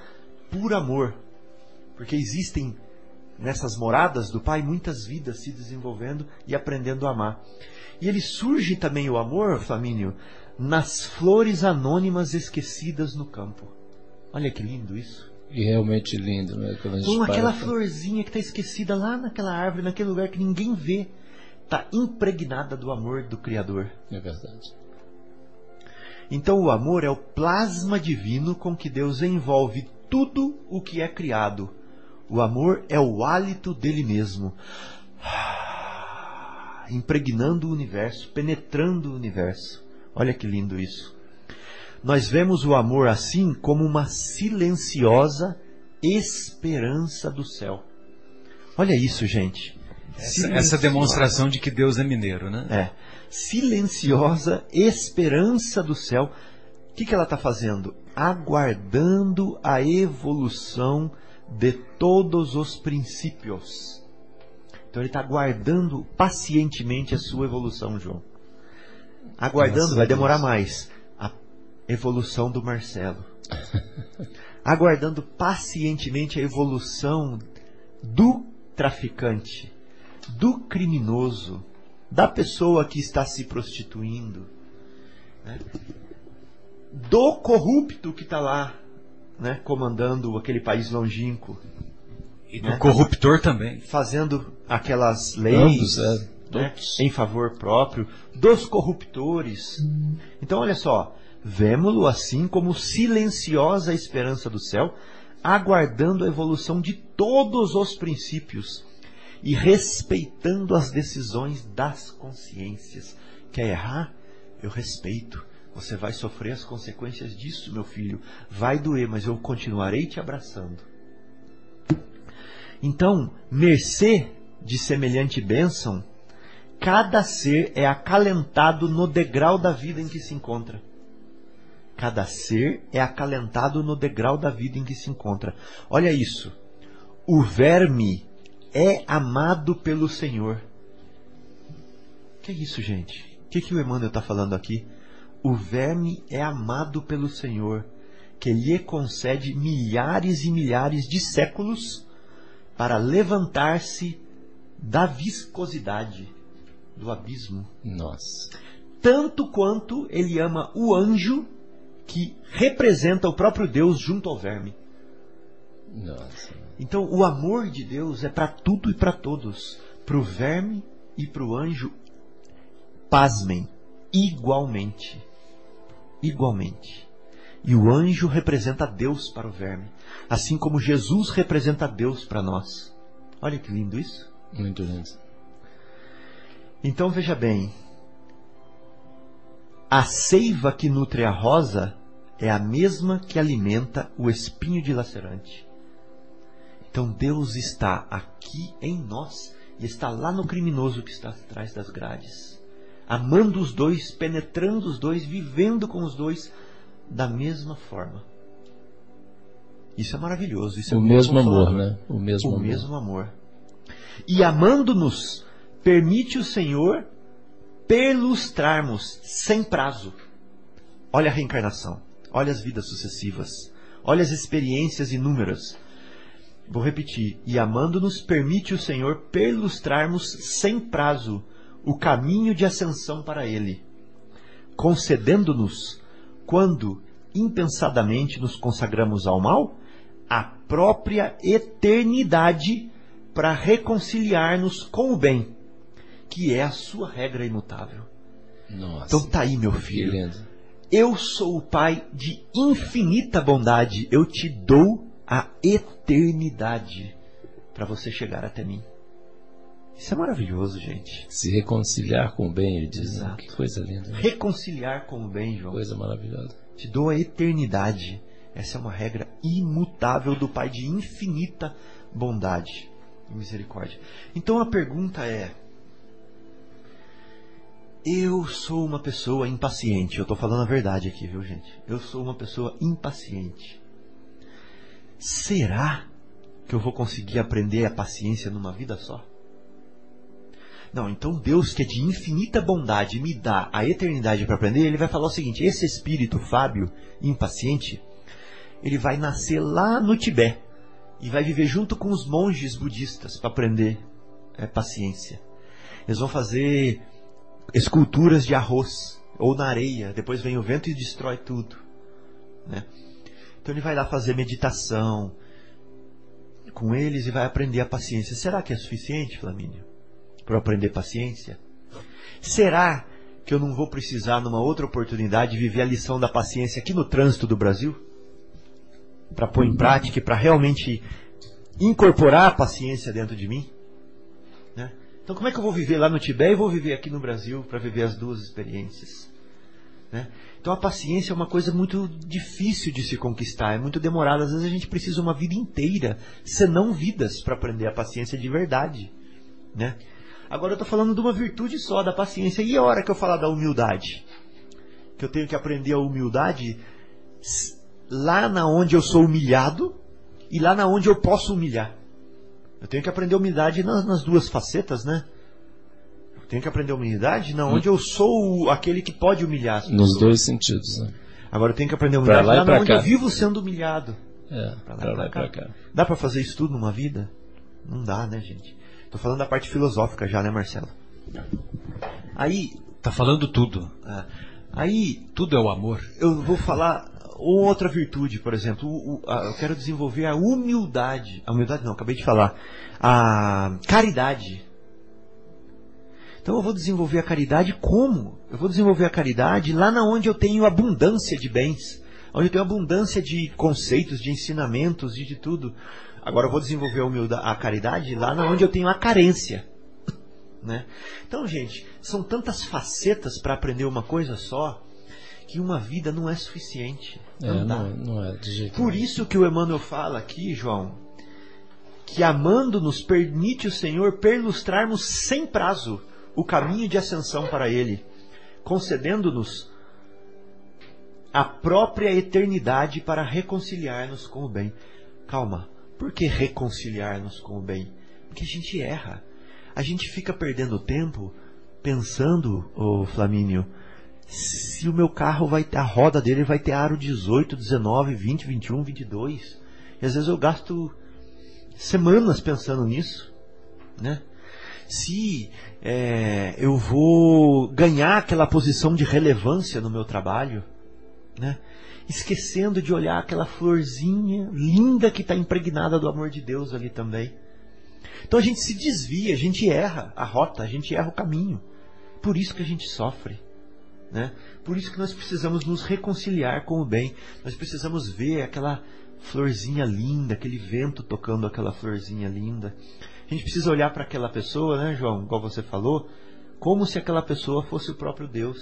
por amor. Porque existem nessas moradas do Pai muitas vidas se desenvolvendo e aprendendo a amar. E ele surge também o amor, Flamínio, nas flores anônimas esquecidas no campo. Olha que lindo isso. E realmente lindo, né? Com aquela florzinha que está esquecida lá naquela árvore, naquele lugar que ninguém vê, está impregnada do amor do Criador. É verdade. Então o amor é o plasma divino com que Deus envolve tudo o que é criado. O amor é o hálito dele mesmo, impregnando o universo, penetrando o universo. Olha que lindo isso. Nós vemos o amor assim como uma silenciosa esperança do céu. Olha isso, gente. Essa, essa demonstração de que Deus é mineiro, né? É. Silenciosa esperança do céu. O que, que ela está fazendo? Aguardando a evolução de todos os princípios. Então ele está aguardando pacientemente a sua evolução, João. Aguardando, vai demorar mais. A evolução do Marcelo. Aguardando pacientemente a evolução do traficante, do criminoso, da pessoa que está se prostituindo, né? do corrupto que está lá, né, comandando aquele país longínquo, E né? do corruptor também. fazendo aquelas leis Ambos, é. né, em favor próprio, dos corruptores. Então, olha só, vemo-lo assim como silenciosa esperança do céu, aguardando a evolução de todos os princípios e respeitando as decisões das consciências. Quer errar? Eu respeito. Você vai sofrer as consequências disso, meu filho. Vai doer, mas eu continuarei te abraçando. Então, mercê de semelhante bênção, cada ser é acalentado no degrau da vida em que se encontra. Cada ser é acalentado no degrau da vida em que se encontra. Olha isso. O verme é amado pelo Senhor. Que é isso, gente? O que, que o Emmanuel está falando aqui? O verme é amado pelo Senhor, que lhe concede milhares e milhares de séculos para levantar-se da viscosidade do abismo, Nossa. tanto quanto ele ama o anjo que representa o próprio Deus junto ao verme. Nossa. Então, o amor de Deus é para tudo e para todos, para o verme e para o anjo. Pasmem, igualmente. Igualmente. E o anjo representa Deus para o verme, assim como Jesus representa Deus para nós. Olha que lindo isso. Muito lindo. Então veja bem, a seiva que nutre a rosa é a mesma que alimenta o espinho dilacerante. Então Deus está aqui em nós e está lá no criminoso que está atrás das grades, amando os dois, penetrando os dois, vivendo com os dois da mesma forma. Isso é maravilhoso. Isso é O mesmo amor, né? O mesmo o amor. mesmo amor. E amando-nos, permite o Senhor perlustrarmos sem prazo. Olha a reencarnação, olha as vidas sucessivas, olha as experiências inúmeras. Vou repetir. E amando-nos, permite o Senhor perlustrarmos sem prazo o caminho de ascensão para Ele, concedendo-nos, quando impensadamente nos consagramos ao mal, a própria eternidade para reconciliar-nos com o bem, que é a sua regra imutável. Nossa. Então tá aí, meu filho. Eu sou o Pai de infinita bondade. Eu te dou a eternidade para você chegar até mim. Isso é maravilhoso, gente. Se reconciliar com o bem, ele diz. né? Exato. Que coisa linda. né? Reconciliar com o bem, João. Coisa maravilhosa. Te dou a eternidade. Essa é uma regra imutável do Pai de infinita bondade e misericórdia. Então a pergunta é: Eu sou uma pessoa impaciente. Eu estou falando a verdade aqui, viu, gente? Eu sou uma pessoa impaciente. Será que eu vou conseguir aprender a paciência numa vida só? Não, então Deus, que é de infinita bondade, me dá a eternidade para aprender, ele vai falar o seguinte: esse espírito Fábio, impaciente, ele vai nascer lá no Tibete e vai viver junto com os monges budistas para aprender é, paciência. Eles vão fazer esculturas de arroz ou na areia, depois vem o vento e destrói tudo. Né? Então ele vai lá fazer meditação com eles e vai aprender a paciência. Será que é suficiente, Flamínio? Para aprender paciência? Será que eu não vou precisar, numa outra oportunidade, viver a lição da paciência aqui no trânsito do Brasil? Para pôr em prática e para realmente incorporar a paciência dentro de mim? Né? Então, como é que eu vou viver lá no Tibete e vou viver aqui no Brasil para viver as duas experiências? Né? Então, a paciência é uma coisa muito difícil de se conquistar, é muito demorada. Às vezes a gente precisa uma vida inteira, senão vidas, para aprender a paciência de verdade. Né? Agora eu estou falando de uma virtude só, da paciência. E a hora que eu falar da humildade? Que eu tenho que aprender a humildade lá na onde eu sou humilhado e lá na onde eu posso humilhar. Eu tenho que aprender humildade nas, nas duas facetas, né? Eu tenho que aprender humildade na onde eu sou aquele que pode humilhar. Nos dois sentidos, né? Agora eu tenho que aprender Pra humildade lá lá, na onde cá. eu vivo sendo humilhado. É, Pra lá pra lá e pra pra cá. Dá pra fazer isso tudo numa vida? Não dá, né, gente? Tô falando da parte filosófica já, né, Marcelo? Aí, Tá falando tudo. ah, aí Tudo é o amor. eu vou falar outra virtude, por exemplo. O- o- a- eu quero desenvolver a humildade. A humildade não, acabei de falar. A caridade. Então eu vou desenvolver a caridade como? Eu vou desenvolver a caridade lá na onde eu tenho abundância de bens, onde eu tenho abundância de conceitos, de ensinamentos e de tudo. Agora eu vou desenvolver a, humilda- a caridade lá onde eu tenho a carência. Né? Então, gente, são tantas facetas para aprender uma coisa só que uma vida não é suficiente. Não É, dá. não, não é de jeito Por isso que o Emmanuel fala aqui, João, que amando-nos permite o Senhor perlustrarmos sem prazo o caminho de ascensão para Ele, concedendo-nos a própria eternidade para reconciliar-nos com o bem. Calma, por que reconciliar-nos com o bem? Porque a gente erra. A gente fica perdendo tempo pensando, ô Flamínio, se o meu carro vai ter, a roda dele vai ter aro 18, 19, 20, 21, 22. E às vezes eu gasto semanas pensando nisso, né? Se é, eu vou ganhar aquela posição de relevância no meu trabalho, né? Esquecendo de olhar aquela florzinha linda que está impregnada do amor de Deus ali também. Então a gente se desvia, a gente erra a rota, a gente erra o caminho. Por isso que a gente sofre. Né? Por isso que nós precisamos nos reconciliar com o bem. Nós precisamos ver aquela florzinha linda, aquele vento tocando aquela florzinha linda. A gente precisa olhar para aquela pessoa, né, João, igual você falou, como se aquela pessoa fosse o próprio Deus.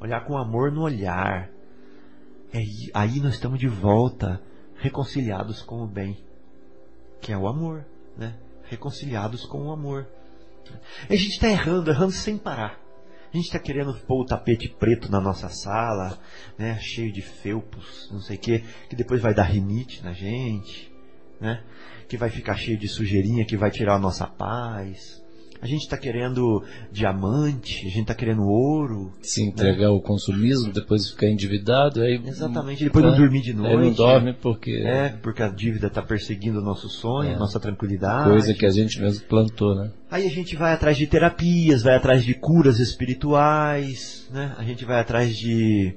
Olhar com amor no olhar. É aí, nós estamos de volta, reconciliados com o bem, que é o amor, né? Reconciliados com o amor. A gente está errando, errando sem parar. A gente está querendo pôr o tapete preto na nossa sala, né, cheio de felpos, não sei o que, que depois vai dar rinite na gente, né, que vai ficar cheio de sujeirinha, que vai tirar a nossa paz. A gente está querendo diamante, a gente está querendo ouro. Se entregar ao consumismo, depois ficar endividado, aí. Exatamente, depois não né? dormir de noite. Aí não dorme porque. É, porque a dívida está perseguindo o nosso sonho, É. nossa tranquilidade. Coisa que a gente mesmo plantou, né? Aí a gente vai atrás de terapias, vai atrás de curas espirituais, né? A gente vai atrás de,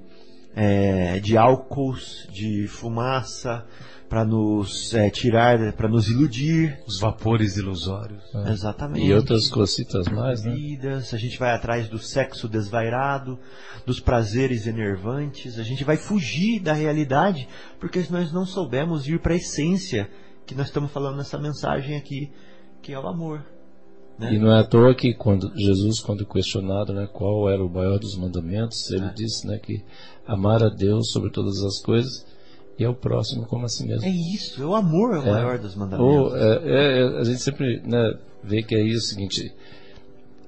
é, de álcools, de fumaça, para nos é, tirar, para nos iludir. Os vapores ilusórios. Exatamente. E outras cositas mais, né? Vidas, a gente vai atrás do sexo desvairado, dos prazeres enervantes, a gente vai fugir da realidade, porque nós não soubemos ir para a essência que nós estamos falando nessa mensagem aqui, que é o amor. né? E não é à toa que quando Jesus, quando questionado, né, qual era o maior dos mandamentos, ele É. disse, né, que amar a Deus sobre todas as coisas e ao próximo como a si mesmo. É isso, é o amor é o É. maior dos mandamentos. Ou, é, é, é, a gente sempre né, vê que é isso o seguinte,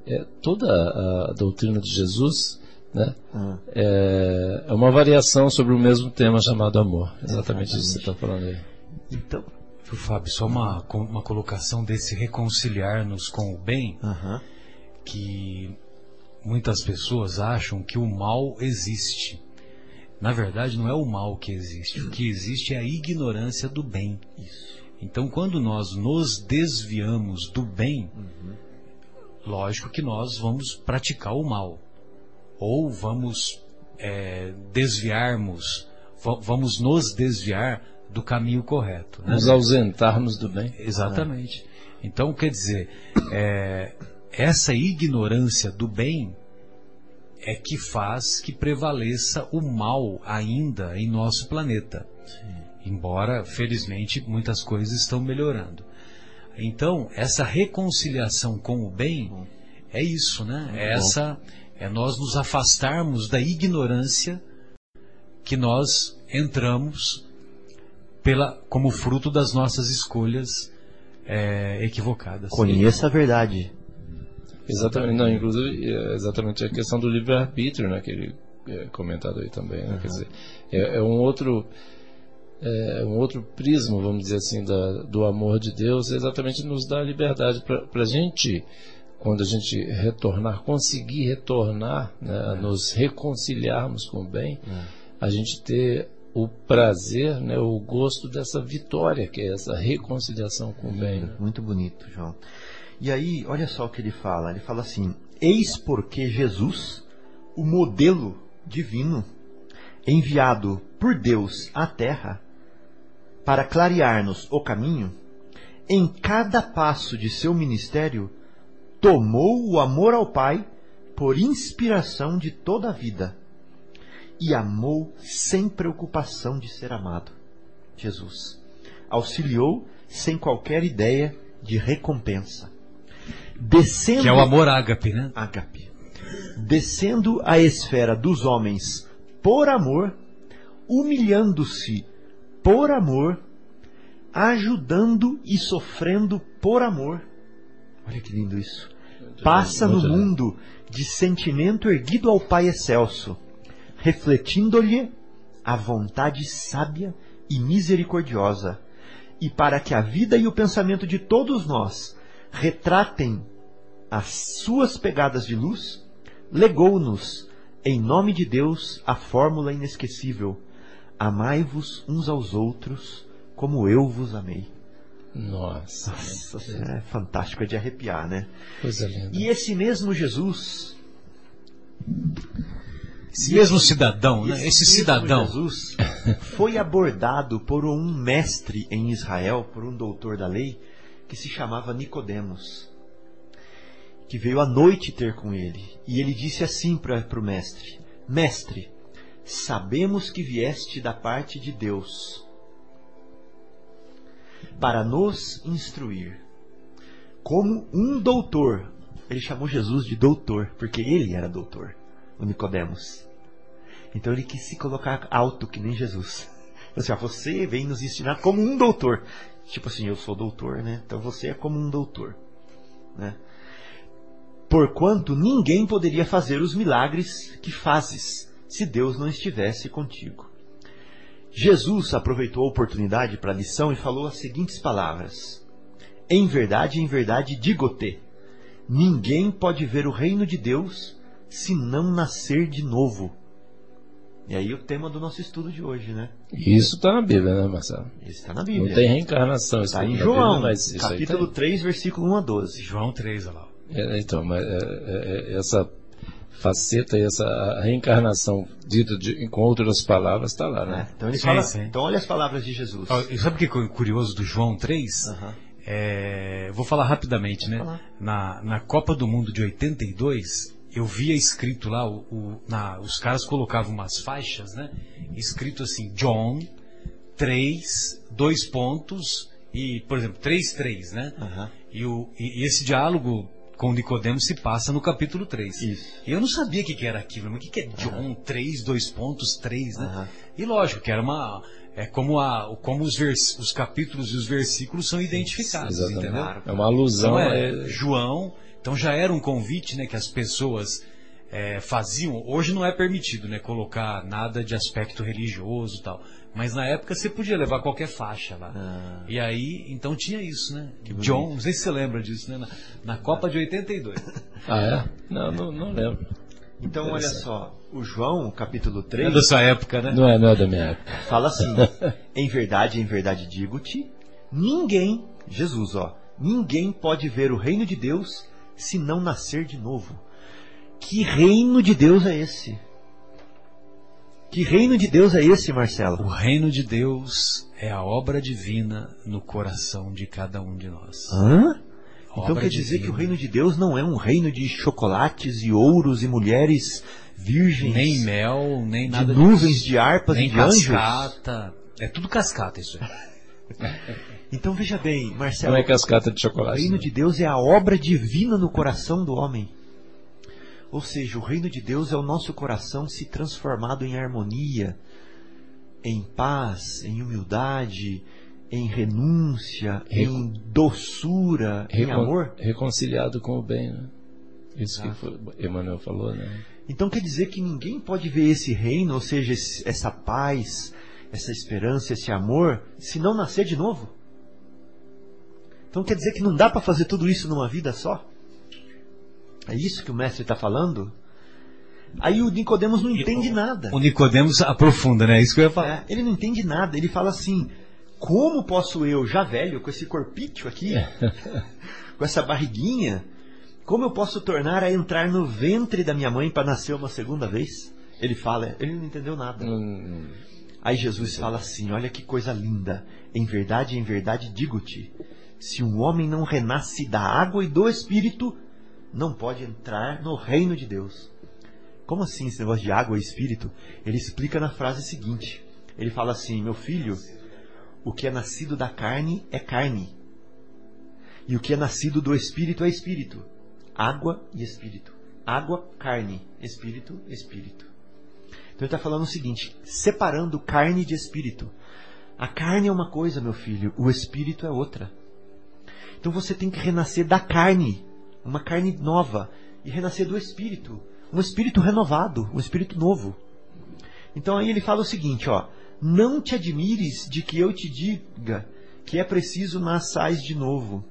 é, toda a, a doutrina de Jesus né, Ah, é, é uma variação sobre o mesmo tema chamado amor. Exatamente isso que você está falando aí. então, Fábio, só uma, com- uma colocação desse reconciliar-nos com o bem, aham, que muitas pessoas acham que o mal existe. Na verdade, não é o mal que existe. O que existe é a ignorância do bem. isso. Então, quando nós nos desviamos do bem, lógico que nós vamos praticar o mal. Ou vamos é, desviarmos, va- vamos nos desviar do caminho correto. né? Nos ausentarmos do bem. Exatamente. Então, quer dizer, é, essa ignorância do bem é que faz que prevaleça o mal ainda em nosso planeta. Embora, felizmente, muitas coisas estão melhorando. Então, essa reconciliação com o bem é isso, né? É essa é nós nos afastarmos da ignorância que nós entramos pela como fruto das nossas escolhas é, equivocadas. Conheça a verdade. Exatamente, não, inclusive é exatamente a questão do livre-arbítrio, né, que ele é comentado aí também, né, quer dizer, é, é um outro é um outro prisma, vamos dizer assim, da, do amor de Deus, exatamente nos dá liberdade para a gente, quando a gente retornar, conseguir retornar, né, a nos reconciliarmos com o bem, a gente ter o prazer, né, o gosto dessa vitória, que é essa reconciliação com o bem. né? Muito bonito, João. E aí, olha só o que ele fala. Ele fala assim: Eis porque Jesus, o modelo divino, enviado por Deus à terra para clarear-nos o caminho, em cada passo de seu ministério, tomou o amor ao Pai por inspiração de toda a vida e amou sem preocupação de ser amado. Jesus auxiliou sem qualquer ideia de recompensa. Descendo Que é o amor ágape, né? ágape. Descendo à esfera dos homens por amor, humilhando-se por amor, ajudando e sofrendo por amor. Olha que lindo isso. Passa no mundo de sentimento erguido ao Pai excelso, refletindo-lhe a vontade sábia e misericordiosa, e para que a vida e o pensamento de todos nós retratem as suas pegadas de luz, legou-nos, em nome de Deus, a fórmula inesquecível: Amai-vos uns aos outros como eu vos amei. Nossa, Nossa, é fantástico, é de arrepiar, né? coisa linda. E esse mesmo Jesus, Esse mesmo cidadão, né? esse Esse mesmo cidadão. Jesus foi abordado por um mestre em Israel, por um doutor da lei, que se chamava Nicodemos, que veio à noite ter com ele. E ele disse assim para o mestre: Mestre, sabemos que vieste da parte de Deus para nos instruir. Como um doutor, ele chamou Jesus de doutor, porque ele era doutor, o Nicodemos. Então ele quis se colocar alto que nem Jesus. Assim, ó, você vem nos ensinar como um doutor. Tipo assim, eu sou doutor, né? Então você é como um doutor, né? Porquanto ninguém poderia fazer os milagres que fazes, se Deus não estivesse contigo. Jesus aproveitou a oportunidade para a lição e falou as seguintes palavras: Em verdade, em verdade, digo-te: Ninguém pode ver o reino de Deus se não nascer de novo. E aí o tema do nosso estudo de hoje, né? Isso está na Bíblia, né, Marcelo? Isso está na Bíblia. Não tem reencarnação. Está em João, Bíblia, mas isso aí capítulo tem. 3, versículo 1 a 12. João 3, olha lá. É, então, mas é, é, é, essa faceta, essa reencarnação dita de- com outras palavras está lá, né? né? Então ele Sim, fala. sim. Então olha as palavras de Jesus. E sabe o que é curioso do João 3? Aham. É, vou falar rapidamente, né? falar. Na, na Copa do Mundo de 82, eu via escrito lá, o, o- na- os caras colocavam umas faixas, né? Escrito assim, John 3, dois pontos, e, por exemplo, 3, 3, né? Aham. E, o, e, e esse diálogo com Nicodemos se passa no capítulo 3. Isso. E eu não sabia o que, que era aquilo, mas o que, que é John 3, dois pontos, 3, né? Aham. E lógico que era uma. É como, a, como os, vers, os capítulos e os versículos são identificados, Exatamente. entendeu? É uma alusão. Então é, é- João, então já era um convite né, que as pessoas é, faziam. Hoje não é permitido né, colocar nada de aspecto religioso e tal. Mas na época você podia levar qualquer faixa lá. Ah, E aí, então tinha isso, né? John, não sei se você lembra disso, né? Na, na Copa de 82. Ah, é? Não, não, não lembro. Então olha só, o João, capítulo É 3, da sua época, né? Não é, não é da minha época. fala assim: Em verdade, em verdade digo-te, ninguém, Jesus, ó, ninguém pode ver o reino de Deus se não nascer de novo. Que reino de Deus é esse? Que reino de Deus é esse, Marcelo? O reino de Deus é a obra divina no coração de cada um de nós. Hã? Então quer dizer divina. que o reino de Deus não é um reino de chocolates e ouros e mulheres virgens, Nem mel, nem de nada nuvens disso. de harpas nem e de anjos. cascata. É tudo cascata isso aí. Então veja bem, Marcelo, Não é cascata de o chocolate. reino né? de Deus é a obra divina no coração do homem. Ou seja, o reino de Deus é o nosso coração se transformado em harmonia, em paz, em humildade, em renúncia, Recon- em doçura, em Recon- amor. Reconciliado com o bem, né? Isso que foi, Emmanuel falou, né? Então quer dizer que ninguém pode ver esse reino, ou seja, esse- essa paz, essa esperança, esse amor, se não nascer de novo? Então quer dizer que não dá para fazer tudo isso numa vida só? É isso que o mestre está falando? Aí o Nicodemos não entende nada. O Nicodemos aprofunda, né? Isso que eu ia falar. É, ele não entende nada. Ele fala assim: como posso eu, já velho, com esse corpício aqui, com essa barriguinha, como eu posso tornar a entrar no ventre da minha mãe para nascer uma segunda vez? Ele fala, ele não entendeu nada. Hum, Aí Jesus fala assim: olha que coisa linda. Em verdade, em verdade digo-te: se um homem não renasce da água e do espírito, não pode entrar no reino de Deus. Como assim esse negócio de água e espírito? Ele explica na frase seguinte: ele fala assim, meu filho, o que é nascido da carne é carne, e o que é nascido do espírito é espírito. Água e espírito. Água, carne, espírito, espírito. Então ele está falando o seguinte: separando carne de espírito. A carne é uma coisa, meu filho, o espírito é outra. Então você tem que renascer da carne, uma carne nova, e renascer do espírito, um espírito renovado, um espírito novo. Então aí ele fala o seguinte, ó: não te admires de que eu te diga que é preciso nasçais de novo.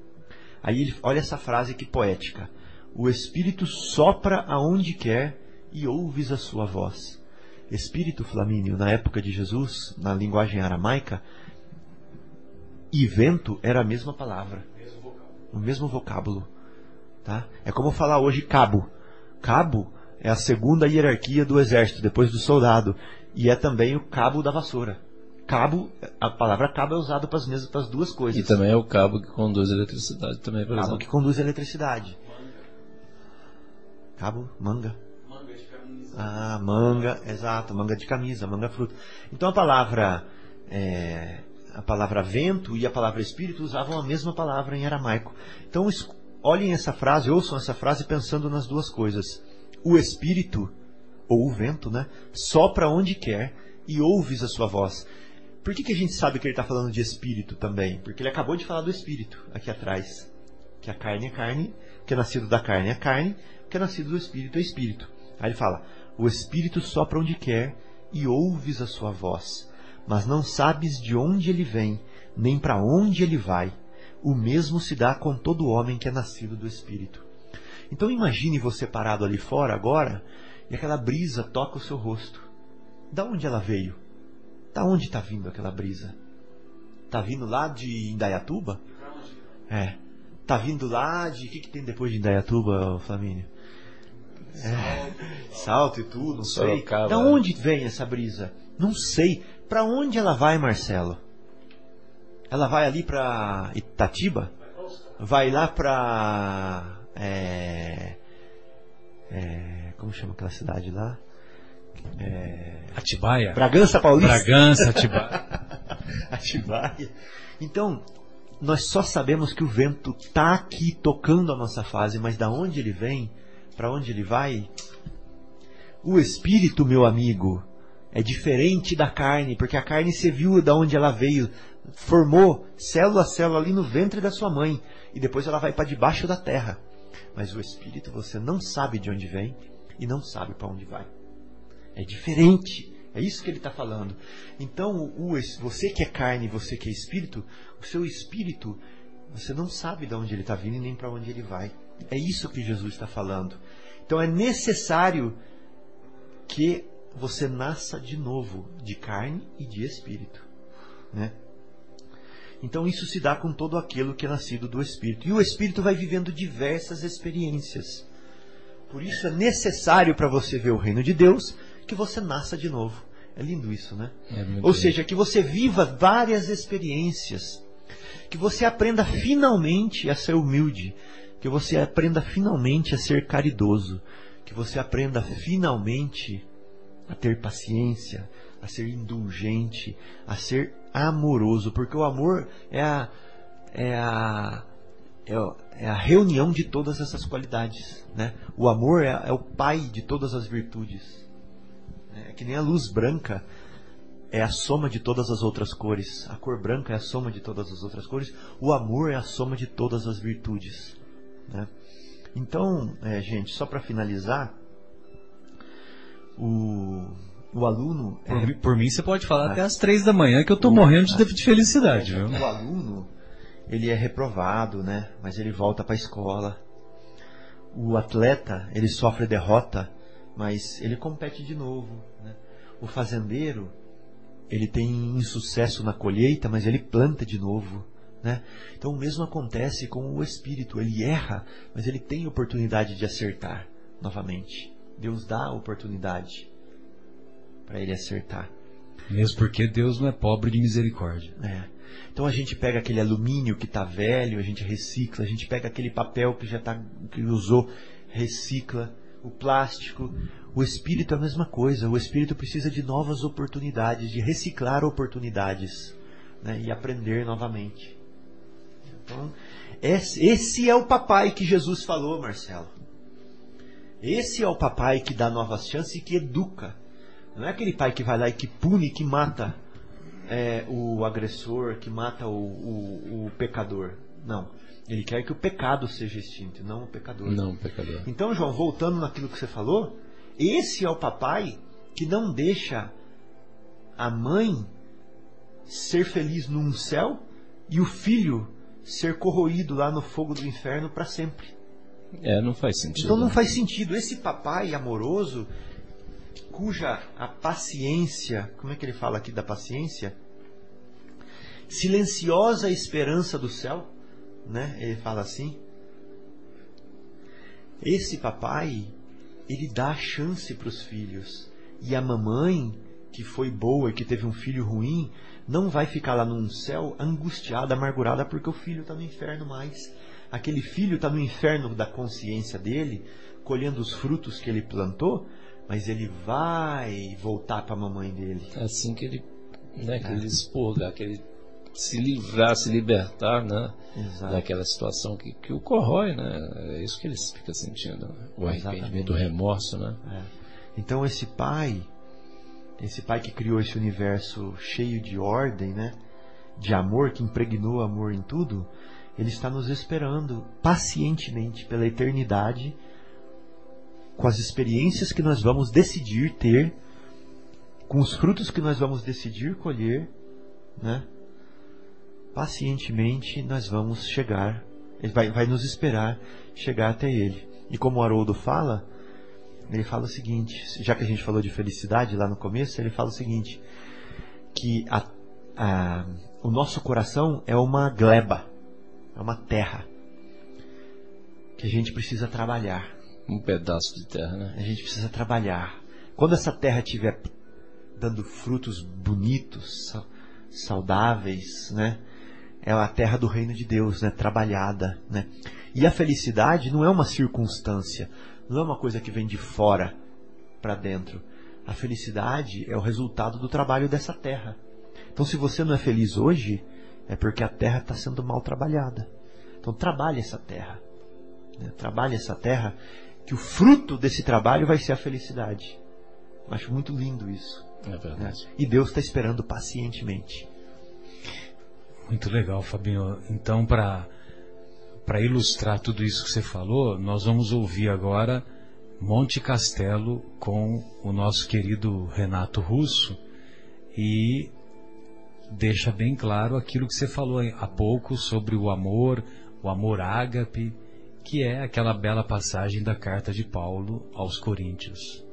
Aí ele, olha essa frase que poética. O espírito sopra aonde quer e ouves a sua voz. Espírito Flamínio, na época de Jesus, na linguagem aramaica, e vento era a mesma palavra, o mesmo vocábulo. Tá? É como falar hoje cabo. Cabo é a segunda hierarquia do exército, depois do soldado, e é também o cabo da vassoura. Cabo, a palavra cabo é usada para as mesmas, para as duas coisas. E também é o cabo que conduz a eletricidade também, por cabo exemplo. que conduz a eletricidade. Cabo, manga. Ah, manga, exato, manga de camisa, manga fruta. Então a palavra é, a palavra vento e a palavra espírito usavam a mesma palavra em aramaico. Então olhem essa frase, ouçam essa frase pensando nas duas coisas. O espírito, ou o vento, né, sopra onde quer e ouves a sua voz. Por que, que a gente sabe que ele está falando de espírito também? Porque ele acabou de falar do espírito aqui atrás. Que a carne é carne, que é nascido da carne é carne, que é nascido do espírito é espírito. Aí ele fala: O espírito sopra onde quer e ouves a sua voz, mas não sabes de onde ele vem, nem para onde ele vai. O mesmo se dá com todo homem que é nascido do espírito. Então imagine você parado ali fora agora e aquela brisa toca o seu rosto. Da onde ela veio? Da onde está vindo aquela brisa? Está vindo lá de Indaiatuba? É. Está vindo lá de. O que, que tem depois de Indaiatuba, Flamínio? É. Salto e tudo, não sei. Da onde vem essa brisa? Não sei. Para onde ela vai, Marcelo? Ela vai ali para Itatiba? Vai lá para é, é, como chama aquela cidade lá? É, Atibaia? Bragança Paulista. Bragança, Atibaia. Atibaia. Então, nós só sabemos que o vento tá aqui tocando a nossa fase, mas da onde ele vem, para onde ele vai? O espírito, meu amigo, é diferente da carne, porque a carne você viu da onde ela veio, formou célula a célula ali no ventre da sua mãe, e depois ela vai para debaixo da terra. Mas o espírito você não sabe de onde vem e não sabe para onde vai. É diferente. É isso que ele está falando. Então, o, você que é carne, você que é espírito, o seu espírito, você não sabe de onde ele está vindo e nem para onde ele vai. É isso que Jesus está falando. Então, é necessário que você nasça de novo de carne e de espírito, né? Então isso se dá com todo aquilo que é nascido do espírito. E o espírito vai vivendo diversas experiências. Por isso é necessário para você ver o reino de Deus que você nasça de novo. É lindo isso, né? É Ou seja, que você viva várias experiências. Que você aprenda finalmente a ser humilde. Que você aprenda finalmente a ser caridoso. Que você aprenda finalmente a ter paciência, a ser indulgente, a ser amoroso. Porque o amor é a, é a, é é a reunião de todas essas qualidades. Né? O amor é, é o pai de todas as virtudes. É que nem a luz branca é a soma de todas as outras cores. A cor branca é a soma de todas as outras cores. O amor é a soma de todas as virtudes. né? Então, é, gente, só para finalizar, o, o aluno é Por, mim- por mim, você pode falar Ah. até às três da manhã que eu tô morrendo de, de felicidade, viu? O aluno, ele é reprovado, né? Mas ele volta para a escola. O atleta, ele sofre derrota, mas ele compete de novo, né? O fazendeiro, ele tem insucesso na colheita, mas ele planta de novo, né? Então o mesmo acontece com o espírito, ele erra, mas ele tem oportunidade de acertar novamente. Deus dá a oportunidade para ele acertar. Mesmo porque Deus não é pobre de misericórdia. É. Então a gente pega aquele alumínio que está velho, a gente recicla, a gente pega aquele papel que já tá, que usou, recicla, o plástico. O espírito é a mesma coisa. O espírito precisa de novas oportunidades, de reciclar oportunidades né, e aprender novamente. Então, esse, esse é o papai que Jesus falou, Marcelo. Esse é o papai que dá novas chances e que educa. Não é aquele pai que vai lá e que pune, que mata é, o agressor, que mata o, o, o pecador. Não. Ele quer que o pecado seja extinto, não o pecador. Não, pecador. Então, João, voltando naquilo que você falou, esse é o papai que não deixa a mãe ser feliz num céu e o filho ser corroído lá no fogo do inferno para sempre. É, não faz sentido. Então não né? faz sentido. Esse papai amoroso, cuja a paciência, como é que ele fala aqui da paciência? Silenciosa esperança do céu, né? Ele fala assim. Esse papai, ele dá chance para os filhos. E a mamãe, que foi boa e que teve um filho ruim, não vai ficar lá num céu angustiada, amargurada, porque o filho está no inferno mais. Aquele filho está no inferno da consciência dele, colhendo os frutos que ele plantou, mas ele vai voltar para a mamãe dele. É assim que ele, né, que ele expurgar, que ele se livrar, se libertar, né, Exato. daquela situação que, que o corrói, né? É isso que ele fica sentindo, né? o arrependimento, o remorso, né? É. Então esse pai, esse pai que criou esse universo cheio de ordem, né? De amor, que impregnou amor em tudo, ele está nos esperando pacientemente pela eternidade, com as experiências que nós vamos decidir ter, com os frutos que nós vamos decidir colher, né? Pacientemente nós vamos chegar, ele vai, vai nos esperar chegar até ele. E como o Haroldo fala, ele fala o seguinte, já que a gente falou de felicidade lá no começo, ele fala o seguinte, que a, a, o nosso coração é uma gleba, é uma terra que a gente precisa trabalhar. Um pedaço de terra, né? A gente precisa trabalhar. Quando essa terra estiver dando frutos bonitos, saudáveis, né? É a terra do reino de Deus, né? Trabalhada, né? E a felicidade não é uma circunstância, não é uma coisa que vem de fora para dentro. A felicidade é o resultado do trabalho dessa terra. Então, se você não é feliz hoje, é porque a terra está sendo mal trabalhada. Então, trabalhe essa terra. Né? Trabalhe essa terra, que o fruto desse trabalho vai ser a felicidade. Eu acho muito lindo isso. É verdade. Né? E Deus está esperando pacientemente. Muito legal, Fabinho. Então, para para ilustrar tudo isso que você falou, nós vamos ouvir agora Monte Castelo com o nosso querido Renato Russo e deixa bem claro aquilo que você falou há pouco sobre o amor, o amor ágape, que é aquela bela passagem da carta de Paulo aos Coríntios.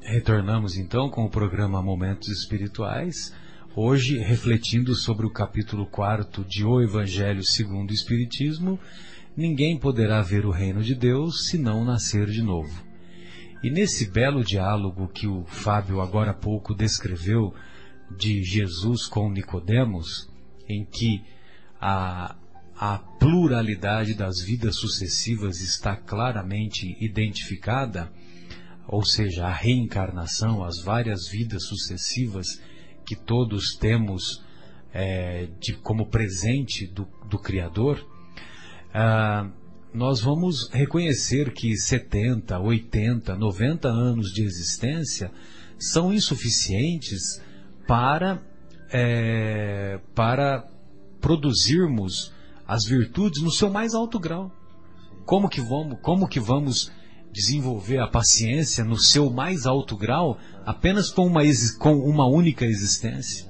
Retornamos então com o programa Momentos Espirituais, hoje refletindo sobre o capítulo 4 de O Evangelho segundo o Espiritismo, ninguém poderá ver o reino de Deus se não nascer de novo. E nesse belo diálogo que o Fábio agora há pouco descreveu de Jesus com Nicodemos, em que a, a pluralidade das vidas sucessivas está claramente identificada, ou seja, a reencarnação, as várias vidas sucessivas que todos temos é, de, como presente do, do Criador, ah, nós vamos reconhecer que 70, 80, 90 anos de existência são insuficientes para, é, para produzirmos as virtudes no seu mais alto grau. Como que vamos, como que vamos desenvolver a paciência no seu mais alto grau apenas com uma, com uma única existência.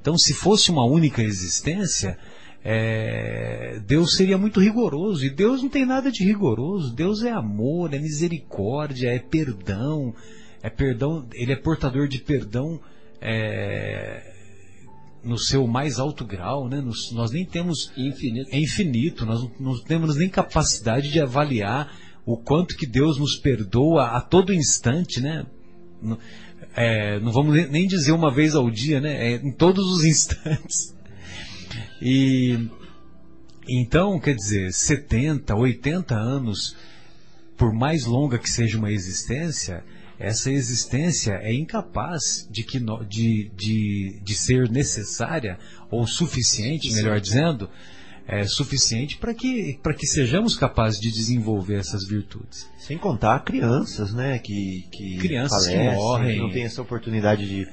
Então, se fosse uma única existência, é, Deus seria muito rigoroso. E Deus não tem nada de rigoroso. Deus é amor, é misericórdia, é perdão. É perdão. Ele é portador de perdão é, no seu mais alto grau, né? Nos, nós nem temos infinito. É infinito. Nós não temos nem capacidade de avaliar o quanto que Deus nos perdoa a todo instante, né? É, não vamos nem dizer uma vez ao dia, né? É, em todos os instantes. E então, quer dizer, 70, 80 anos, por mais longa que seja uma existência, essa existência é incapaz de, que no, de, de, de ser necessária ou suficiente, melhor dizendo, é, suficiente para que, que sejamos capazes de desenvolver essas virtudes. Sem contar crianças, né? Que, que crianças falecem, que morrem. Que não têm essa oportunidade de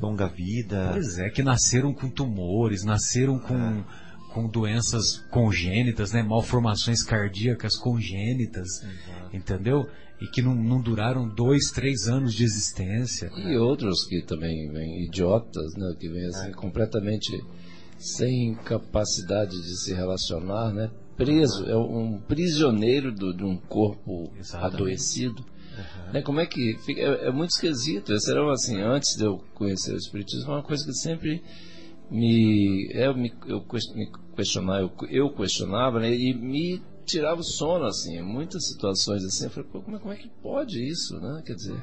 longa vida. Pois é, que nasceram com tumores, nasceram com, é. com doenças congênitas, né? Malformações cardíacas congênitas, Exato. entendeu? E que não, não, duraram dois, três anos de existência. E outros que também vêm idiotas, né? Que vêm assim, é. completamente sem capacidade de se relacionar, né? preso, é um prisioneiro do, de um corpo Exatamente. adoecido. Uhum. Né? Como é que fica? É, é, muito esquisito. Esse era assim, antes de eu conhecer o Espiritismo, uma coisa que sempre me, é, me eu me questionava, eu, eu questionava, né? E me tirava o sono assim, muitas situações assim. Eu falei, como é, como é que pode isso, né? Quer dizer,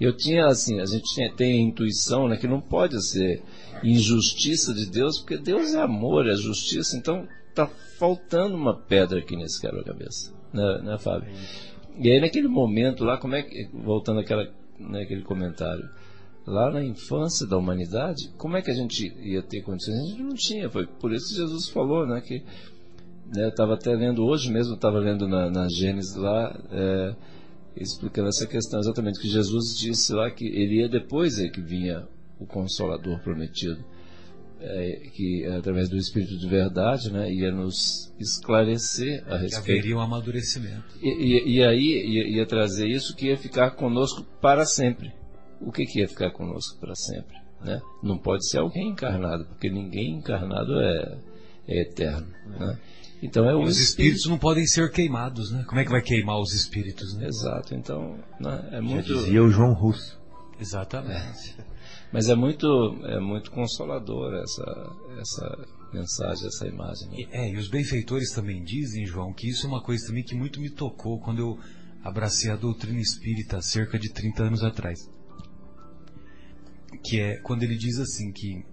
eu tinha assim, a gente tinha, tem a intuição, né, que não pode ser injustiça de Deus, porque Deus é amor, é justiça, então tá faltando uma pedra aqui nesse quebra-cabeça, né, né, Fábio? E aí naquele momento lá, como é que, voltando àquela, naquele comentário, lá na infância da humanidade, como é que a gente ia ter condições? A gente não tinha, foi por isso que Jesus falou, né, que né, eu estava até lendo hoje mesmo, estava lendo na, na Gênesis lá, é, explicando essa questão exatamente que Jesus disse lá que ele ia depois é que vinha o Consolador prometido, é, que através do Espírito de Verdade, né, ia nos esclarecer a respeito. Que haveria um amadurecimento. E, e, e aí ia, ia, trazer isso que ia ficar conosco para sempre. O que, que ia ficar conosco para sempre? Né? Não pode ser alguém encarnado, porque ninguém encarnado é, é eterno. Né? Então é o os espírito. espíritos não podem ser queimados, né? Como é que vai queimar os espíritos, né? Exato. Então né, é Já muito. dizia o João Russo. Exatamente. Mas é muito, é muito consolador essa, essa mensagem, essa imagem. né? E, é, e os benfeitores também dizem, João, que isso é uma coisa também que muito me tocou quando eu abracei a doutrina espírita há cerca de 30 anos atrás. Que é quando ele diz assim que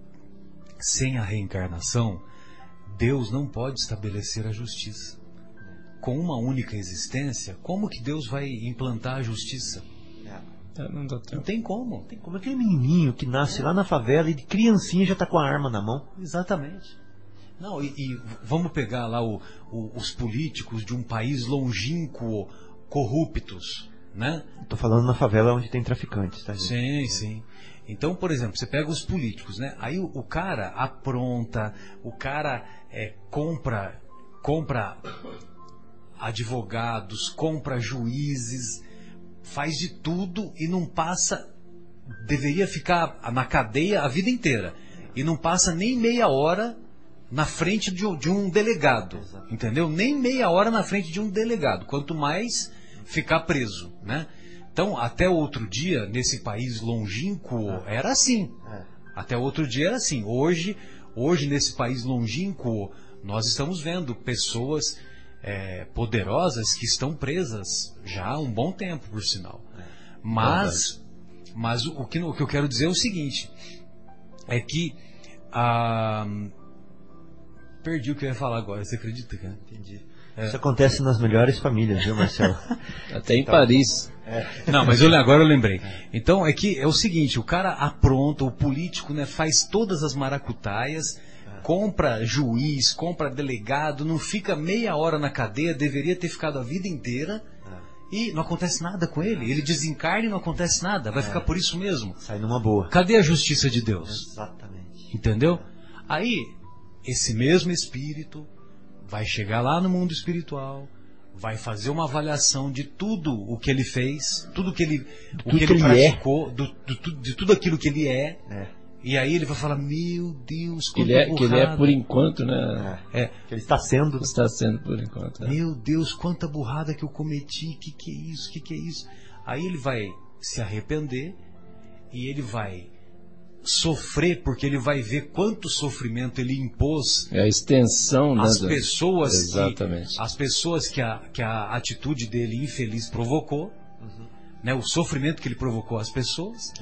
sem a reencarnação, Deus não pode estabelecer a justiça. Com uma única existência, como que Deus vai implantar a justiça? É, não dá Não tem como. Tem como aquele menininho que nasce lá na favela e de criancinha já tá com a arma na mão. Exatamente. Não, e, e vamos pegar lá o- o- os políticos de um país longínquo, corruptos, né? Tô falando na favela onde tem traficantes, tá, gente? Sim, sim. Então, por exemplo, você pega os políticos, né? Aí o, o cara apronta, o cara é, compra, compra advogados, compra juízes, faz de tudo e não passa. Deveria ficar na cadeia a vida inteira. E não passa nem meia hora na frente de, um- de um delegado. Entendeu? Nem meia hora na frente de um delegado. Quanto mais ficar preso, né? Então, até outro dia, nesse país longínquo, era assim. É. Até outro dia era assim. Hoje, hoje nesse país longínquo, nós estamos vendo pessoas é, poderosas que estão presas já há um bom tempo, por sinal. Mas, mas o, o que, o que eu quero dizer é o seguinte: é que ah, perdi o que eu ia falar agora. Você acredita, cara? Entendi. É. Isso acontece nas melhores famílias, viu, Marcelo? Até em Paris. Não, mas eu, agora eu lembrei. Então é que é o seguinte, o cara apronta, o político né, faz todas as maracutaias, compra juiz, compra delegado, não fica meia hora na cadeia, deveria ter ficado a vida inteira e não acontece nada com ele. Ele desencarna e não acontece nada, vai ficar por isso mesmo. Sai numa boa. Cadê a justiça de Deus? Exatamente. Entendeu? Aí, esse mesmo espírito vai chegar lá no mundo espiritual, vai fazer uma avaliação de tudo o que ele fez, tudo que ele, o que que ele ele é. praticou, do- do- tu- de tudo aquilo que ele é. É. E aí ele vai falar: Meu Deus, Que quanta ele é, que ele é burrada. por enquanto, né? É, Que ele está sendo. Está sendo por enquanto. né? Meu Deus, quanta burrada que eu cometi, que que é isso, que que é isso? Aí ele vai se arrepender e ele vai sofrer porque ele vai ver quanto sofrimento ele impôs É a extensão né, da- pessoas Exatamente. que as pessoas que a, que a atitude dele infeliz provocou, né, o sofrimento que ele provocou às pessoas.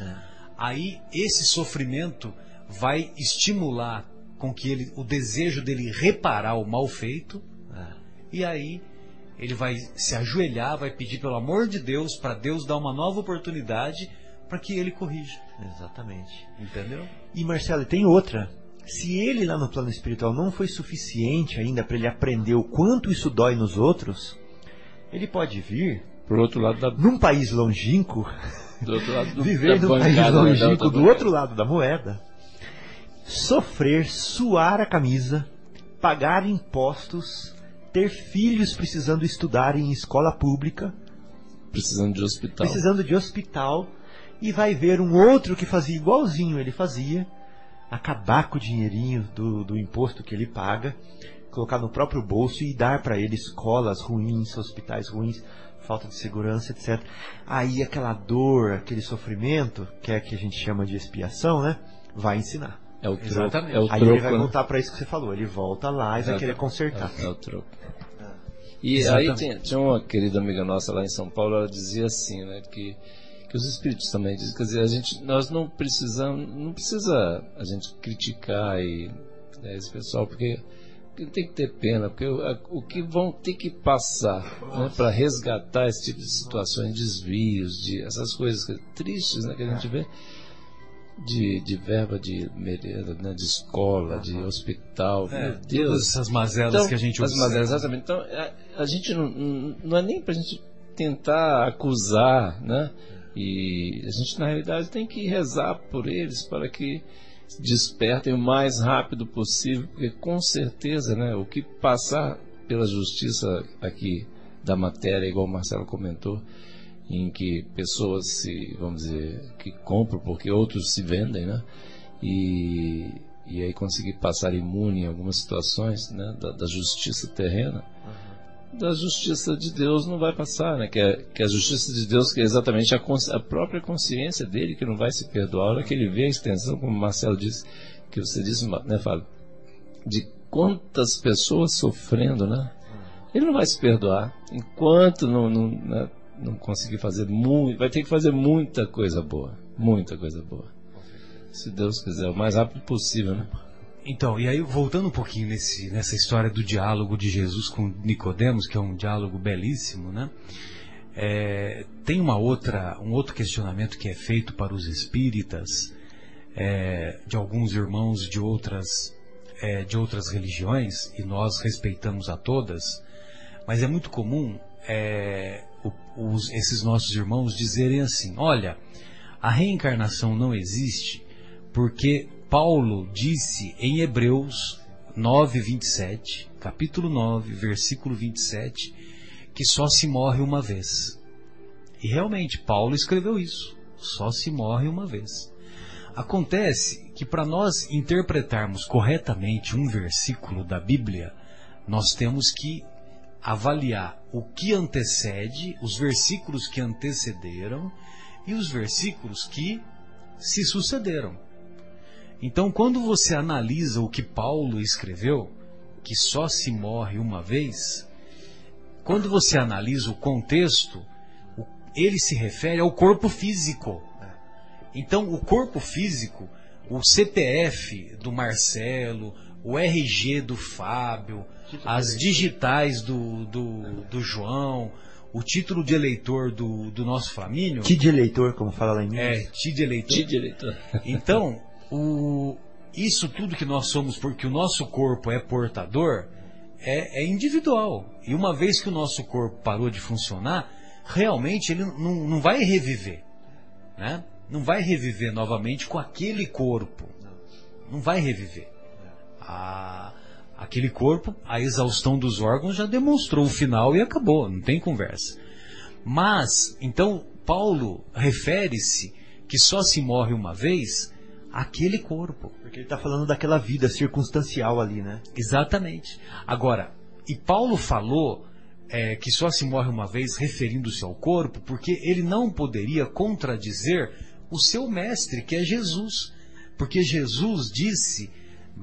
Aí esse sofrimento vai estimular com que ele o desejo dele reparar o mal feito. E aí ele vai se ajoelhar, vai pedir pelo amor de Deus para Deus dar uma nova oportunidade para que ele corrija, Exatamente. entendeu? E Marcelo, tem outra. Se ele lá no plano espiritual não foi suficiente ainda para ele aprender o quanto isso dói nos outros, ele pode vir Pro outro lado da, num país longínquo, do outro lado do, viver da num país né, longínquo do outro lado da moeda, sofrer, suar a camisa, pagar impostos, ter filhos precisando estudar em escola pública, Precisando de hospital. precisando de hospital, e vai ver um outro que fazia igualzinho ele fazia, acabar com o dinheirinho do, do imposto que ele paga, colocar no próprio bolso e dar para ele escolas ruins, hospitais ruins, falta de segurança, etc. Aí aquela dor, aquele sofrimento, que é que a gente chama de expiação, né? Vai ensinar. É o troco. Exatamente. É o Aí troco, ele vai né? voltar para isso que você falou. Ele volta lá e vai querer consertar. É, é o troco. E Exatamente. aí tinha, tinha uma querida amiga nossa lá em São Paulo, ela dizia assim, né, que, que os espíritos também dizem, quer dizer, a gente, nós não precisamos, não precisa a gente criticar e, né, esse pessoal, porque tem que ter pena, porque o, a- o que vão ter que passar né, para resgatar esse tipo de situações, desvios, de essas coisas que- tristes né, que a gente vê, de, de verba de merenda, né, de escola, de hospital, É, meu Deus. todas essas mazelas Então, que a gente as observa. mazelas, exatamente. Então, a, a gente não, não é nem para a gente tentar acusar, né? E a gente, na realidade, tem que rezar por eles para que despertem o mais rápido possível, porque com certeza, né? O que passar pela justiça aqui da matéria, igual o Marcelo comentou, em que pessoas se, vamos dizer, que compram porque outros se vendem, né? E e aí conseguir passar imune em algumas situações né, da, da justiça terrena, da justiça de Deus não vai passar, né? Que, é, que a justiça de Deus que é exatamente a, a, própria consciência dele que não vai se perdoar. A hora que ele vê a extensão, como o Marcelo disse, que você disse, né, Fábio, de quantas pessoas sofrendo, né? Ele não vai se perdoar enquanto não, não, né, não conseguir fazer muito, vai ter que fazer muita coisa boa, muita coisa boa. Se Deus quiser, o mais rápido possível, né? Então, e aí voltando um pouquinho nesse, nessa história do diálogo de Jesus com Nicodemos, que é um diálogo belíssimo, né? É, tem uma outra, um outro questionamento que é feito para os espíritas, é, de alguns irmãos de outras, é, de outras religiões, e nós respeitamos a todas, mas é muito comum é, os, esses nossos irmãos dizerem assim: olha, a reencarnação não existe porque Paulo disse em Hebreus 9, 27, capítulo 9, versículo 27, que só se morre uma vez. E realmente, Paulo escreveu isso. Só se morre uma vez. Acontece que para nós interpretarmos corretamente um versículo da Bíblia, nós temos que avaliar o que antecede, os versículos que antecederam e os versículos que se sucederam. Então, quando você analisa o que Paulo escreveu, que só se morre uma vez, quando você analisa o contexto, ele se refere ao corpo físico. Então, o corpo físico, o CPF do Marcelo, o RG do Fábio, as digitais do, do, do João, o título de eleitor do, do nosso Flamínio. Ti de eleitor, como fala lá em Minas. É, ti de eleitor. Ti de eleitor. Então, o, isso tudo que nós somos, porque o nosso corpo é portador, é, é, individual. E uma vez que o nosso corpo parou de funcionar, realmente ele não, não vai reviver. Né? Não vai reviver novamente com aquele corpo. Não vai reviver. A, aquele corpo, a exaustão dos órgãos já demonstrou o final e acabou, não tem conversa. Mas, então, Paulo refere-se que só se morre uma vez aquele corpo. Porque ele está falando daquela vida circunstancial ali, né? Exatamente. Agora, e Paulo falou é, que só se morre uma vez referindo-se ao corpo, porque ele não poderia contradizer o seu mestre, que é Jesus. Porque Jesus disse: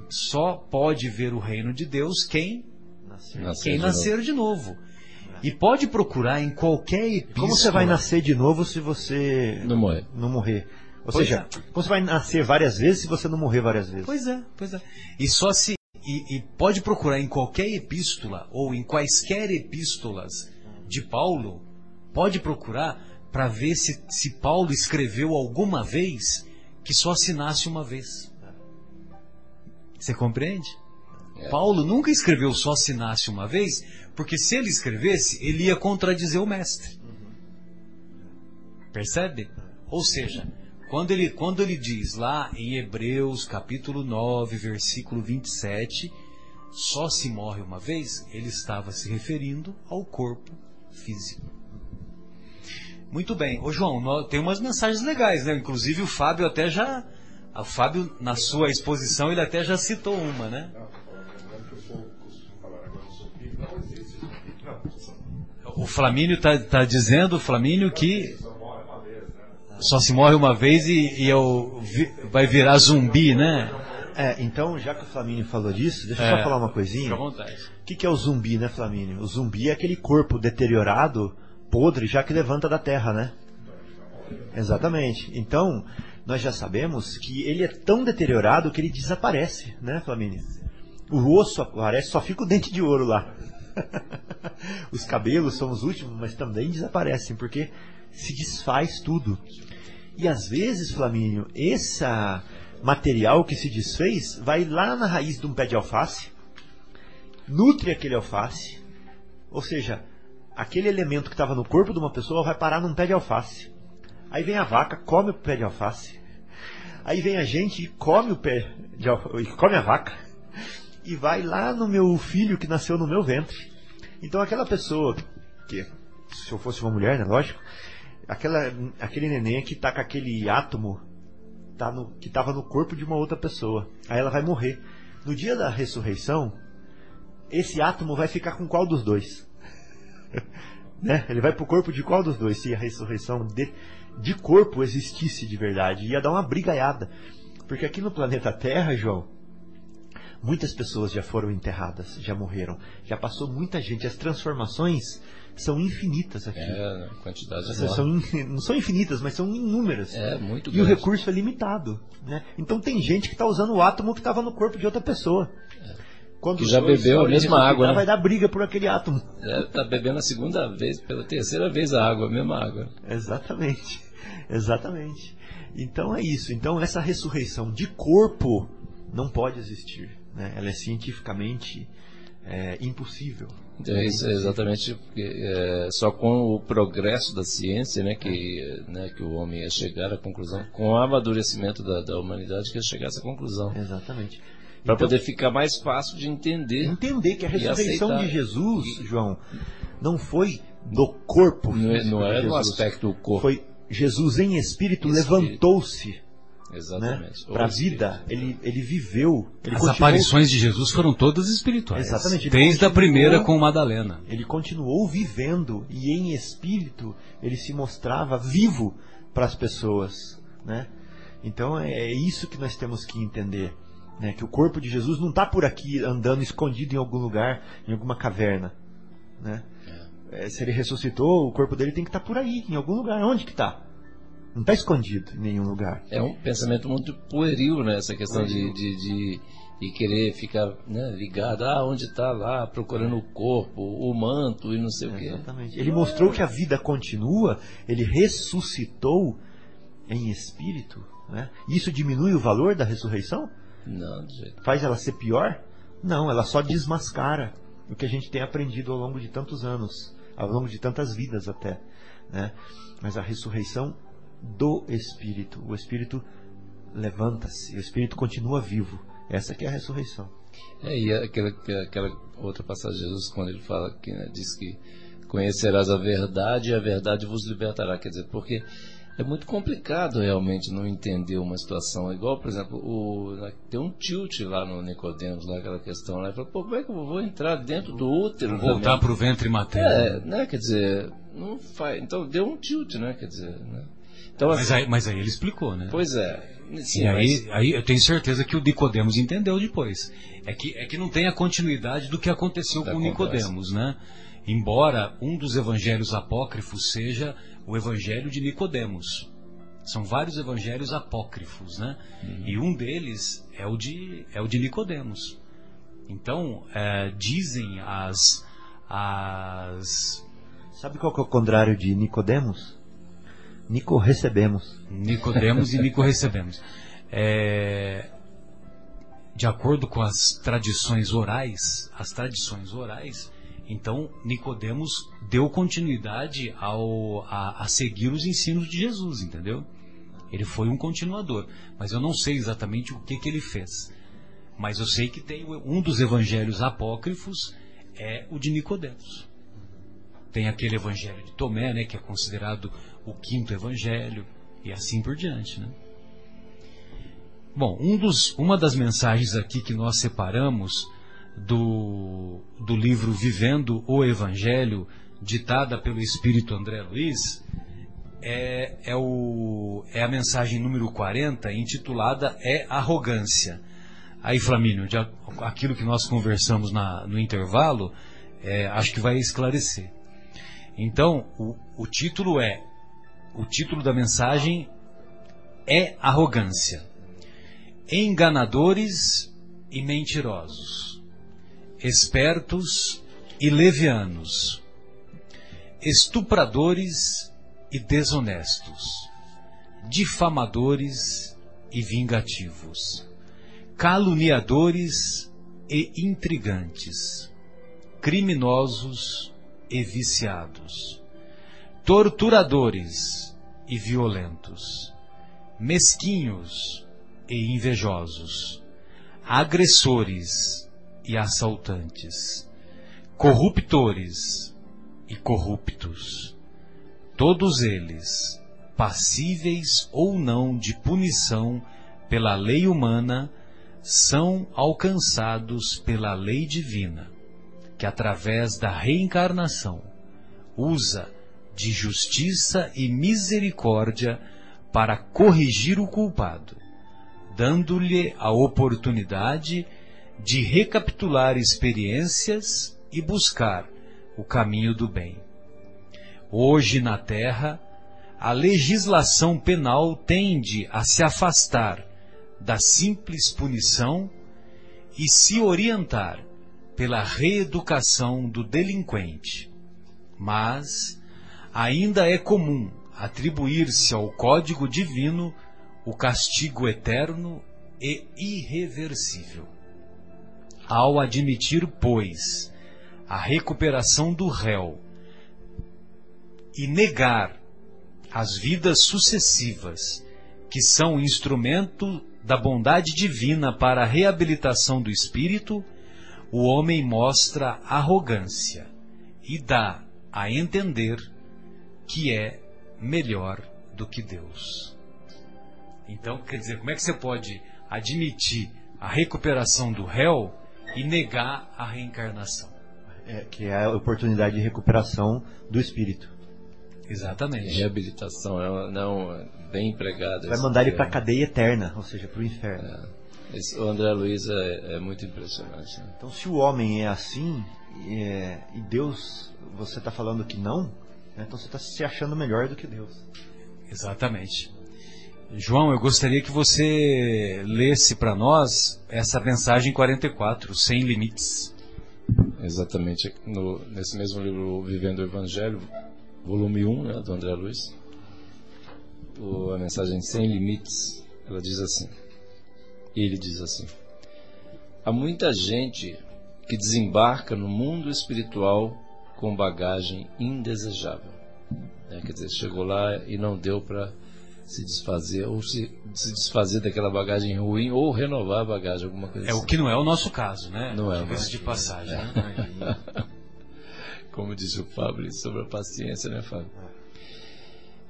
só pode ver o reino de Deus quem nascer, quem de nascer novo. de novo. E pode procurar em qualquer epístola. Como você vai nascer de novo se você não morrer? Não morrer? Ou pois seja, é. você vai nascer várias vezes se você não morrer várias vezes. Pois é, pois é. E só se. E, e pode procurar em qualquer epístola, ou em quaisquer epístolas de Paulo, pode procurar para ver se, se Paulo escreveu alguma vez que só se nasce uma vez. Você compreende? É. Paulo nunca escreveu só se nasce uma vez, porque se ele escrevesse, ele ia contradizer o mestre. Percebe? Ou seja, quando ele, quando ele diz lá em Hebreus capítulo 9, versículo 27, só se morre uma vez, ele estava se referindo ao corpo físico. Muito bem. Ô João, tem umas mensagens legais, né? Inclusive o Fábio até já. O Fábio, na sua exposição, ele até já citou uma, né? O Flamínio está tá dizendo, Flamínio, que só se morre uma vez e, e eu, vi, vai virar zumbi, né? É, então, já que o Flamínio falou disso, deixa eu é, só falar uma coisinha. O que, que é o zumbi, né, Flamínio? O zumbi é aquele corpo deteriorado, podre, já que levanta da terra, né? Exatamente. Então, nós já sabemos que ele é tão deteriorado que ele desaparece, né, Flamínio? O osso aparece, só fica o dente de ouro lá. os cabelos são os últimos, mas também desaparecem, porque se desfaz tudo. E às vezes, Flamínio, esse material que se desfez vai lá na raiz de um pé de alface, nutre aquele alface, ou seja, aquele elemento que estava no corpo de uma pessoa vai parar num pé de alface. Aí vem a vaca, come o pé de alface. Aí vem a gente e come o pé de alface, come a vaca e vai lá no meu filho que nasceu no meu ventre. Então aquela pessoa que se eu fosse uma mulher, né, lógico, aquela, aquele neném que está com aquele átomo tá no, que estava no corpo de uma outra pessoa. Aí ela vai morrer. No dia da ressurreição, esse átomo vai ficar com qual dos dois? né? Ele vai para o corpo de qual dos dois? Se a ressurreição de, de corpo existisse de verdade, ia dar uma brigaiada. Porque aqui no planeta Terra, João, muitas pessoas já foram enterradas, já morreram, já passou muita gente. As transformações são infinitas aqui. É, quantidade Essas são, não são infinitas, mas são inúmeras. É, muito E o grande. recurso é limitado. Né? Então tem gente que está usando o átomo que estava no corpo de outra pessoa. Quando Que já bebeu a mesma água, né? Vai dar briga por aquele átomo. É, tá bebendo a segunda vez, pela terceira vez a água, a mesma água. Exatamente. Exatamente. Então é isso. Então essa ressurreição de corpo não pode existir. Né? Ela é cientificamente é, impossível. Então, isso é exatamente porque, é, só com o progresso da ciência, né, que, né, que o homem ia chegar à conclusão, com o amadurecimento da, da humanidade que ia chegar a essa conclusão. Exatamente. Para Então- poder ficar mais fácil de entender. entender que a ressurreição de Jesus, João, não foi do corpo. Não é, físico não é no Jesus. aspecto do corpo. Foi Jesus em espírito, Espírito. levantou-se né, Exatamente. para a vida. Ele, ele viveu. Ele As continuou- aparições de Jesus foram todas espirituais. Exatamente, ele Desde a primeira com Madalena. Ele continuou vivendo e em espírito ele se mostrava vivo para as pessoas, né? Então é é isso que nós temos que entender, né? Que o corpo de Jesus não está por aqui andando escondido em algum lugar, em alguma caverna, né? É, se ele ressuscitou, o corpo dele tem que estar por aí, em algum lugar. Onde que está? Não está escondido em nenhum lugar. É um pensamento muito pueril, né? Essa questão de, de, de, de querer ficar né, ligado, ah, onde está lá, procurando o corpo, o manto e não sei o quê. Exatamente. Ele mostrou que a vida continua, ele ressuscitou em espírito. Né? Isso diminui o valor da ressurreição? Não, de jeito. Faz ela ser pior? Não, ela só desmascara o que a gente tem aprendido ao longo de tantos anos, ao longo de tantas vidas até. Né? Mas a ressurreição do espírito, o espírito levanta-se, o espírito continua vivo. Essa que é a ressurreição. É, e aquela, aquela outra passagem de Jesus, quando ele fala que né, diz que conhecerás a verdade e a verdade vos libertará. Quer dizer, porque é muito complicado realmente não entender uma situação. Igual, por exemplo, o, né, tem um tilt lá no Nicodemos, lá aquela questão lá. Ele fala, pô, como é que eu vou entrar dentro do útero? Voltar para o ventre materno. É, né, quer dizer, não faz. Então deu um tilt, né, quer dizer, né? Então, Mas assim, aí, mas aí ele explicou, né? pois é. Sim, e aí, mas- aí eu tenho certeza que o Nicodemos entendeu depois. É que, é que não tem a continuidade do que aconteceu Da com. Nicodemos, né? Embora um dos evangelhos apócrifos seja o evangelho de Nicodemos. São vários evangelhos apócrifos, né? Uhum. E um deles é o de, é o de Nicodemos. Então, é, dizem as, as Sabe qual que é o contrário de Nicodemos? Nico recebemos. Nicodemos e Nico recebemos. É, de acordo com as tradições orais, as tradições orais, então Nicodemos deu continuidade ao, a, a seguir os ensinos de Jesus, entendeu? Ele foi um continuador, mas eu não sei exatamente o que, que ele fez. Mas eu sei que tem um dos evangelhos apócrifos é o de Nicodemos. Tem aquele evangelho de Tomé, né, que é considerado o quinto evangelho, e assim por diante. Né? Bom, um dos, uma das mensagens aqui que nós separamos do, do livro Vivendo o Evangelho, ditada pelo Espírito André Luiz, é, é, o, é a mensagem número 40, intitulada É Arrogância. Aí, Flamínio, de aquilo que nós conversamos na- no intervalo, é, acho que vai esclarecer. Então, o, o título é, o título da mensagem é Arrogância. Enganadores e mentirosos, espertos e levianos, estupradores e desonestos, difamadores e vingativos, caluniadores e intrigantes, criminosos e viciados, torturadores e violentos, mesquinhos e invejosos, agressores e assaltantes, corruptores e corruptos, todos eles passíveis ou não de punição pela lei humana, são alcançados pela lei divina, que através da reencarnação usa de justiça e misericórdia para corrigir o culpado, dando-lhe a oportunidade de recapitular experiências e buscar o caminho do bem. Hoje na Terra, a legislação penal tende a se afastar da simples punição e se orientar pela reeducação do delinquente. Mas ainda é comum atribuir-se ao Código Divino o castigo eterno e irreversível. Ao admitir, pois, a recuperação do réu e negar as vidas sucessivas, que são instrumento da bondade divina para a reabilitação do espírito, o homem mostra arrogância e dá a entender que é melhor do que Deus. Então, quer dizer, como é que você pode admitir a recuperação do réu e negar a reencarnação? É, que é a oportunidade de recuperação do espírito. Exatamente. Reabilitação é não bem empregado. Vai mandar ele para a cadeia eterna, ou seja, para o inferno. É. Esse, o André Luiz é, é muito impressionante. Né? Então, se o homem é assim é, e Deus, você está falando que não, então você está se achando melhor do que Deus. Exatamente. João, eu gostaria que você lesse para nós essa mensagem 44, Sem Limites. Exatamente. No, nesse mesmo livro, Vivendo o Evangelho, volume 1, né, do André Luiz, o, a mensagem Sem Limites, ela diz assim, ele diz assim, há muita gente que desembarca no mundo espiritual com bagagem indesejável. Né? Quer dizer, chegou lá e não deu para se desfazer, ou se, se, desfazer daquela bagagem ruim, ou renovar a bagagem, alguma coisa é assim. o que não é o nosso caso, né? Não é. de passagem. É. Né? como disse o Fábio sobre a paciência, né, Fábio?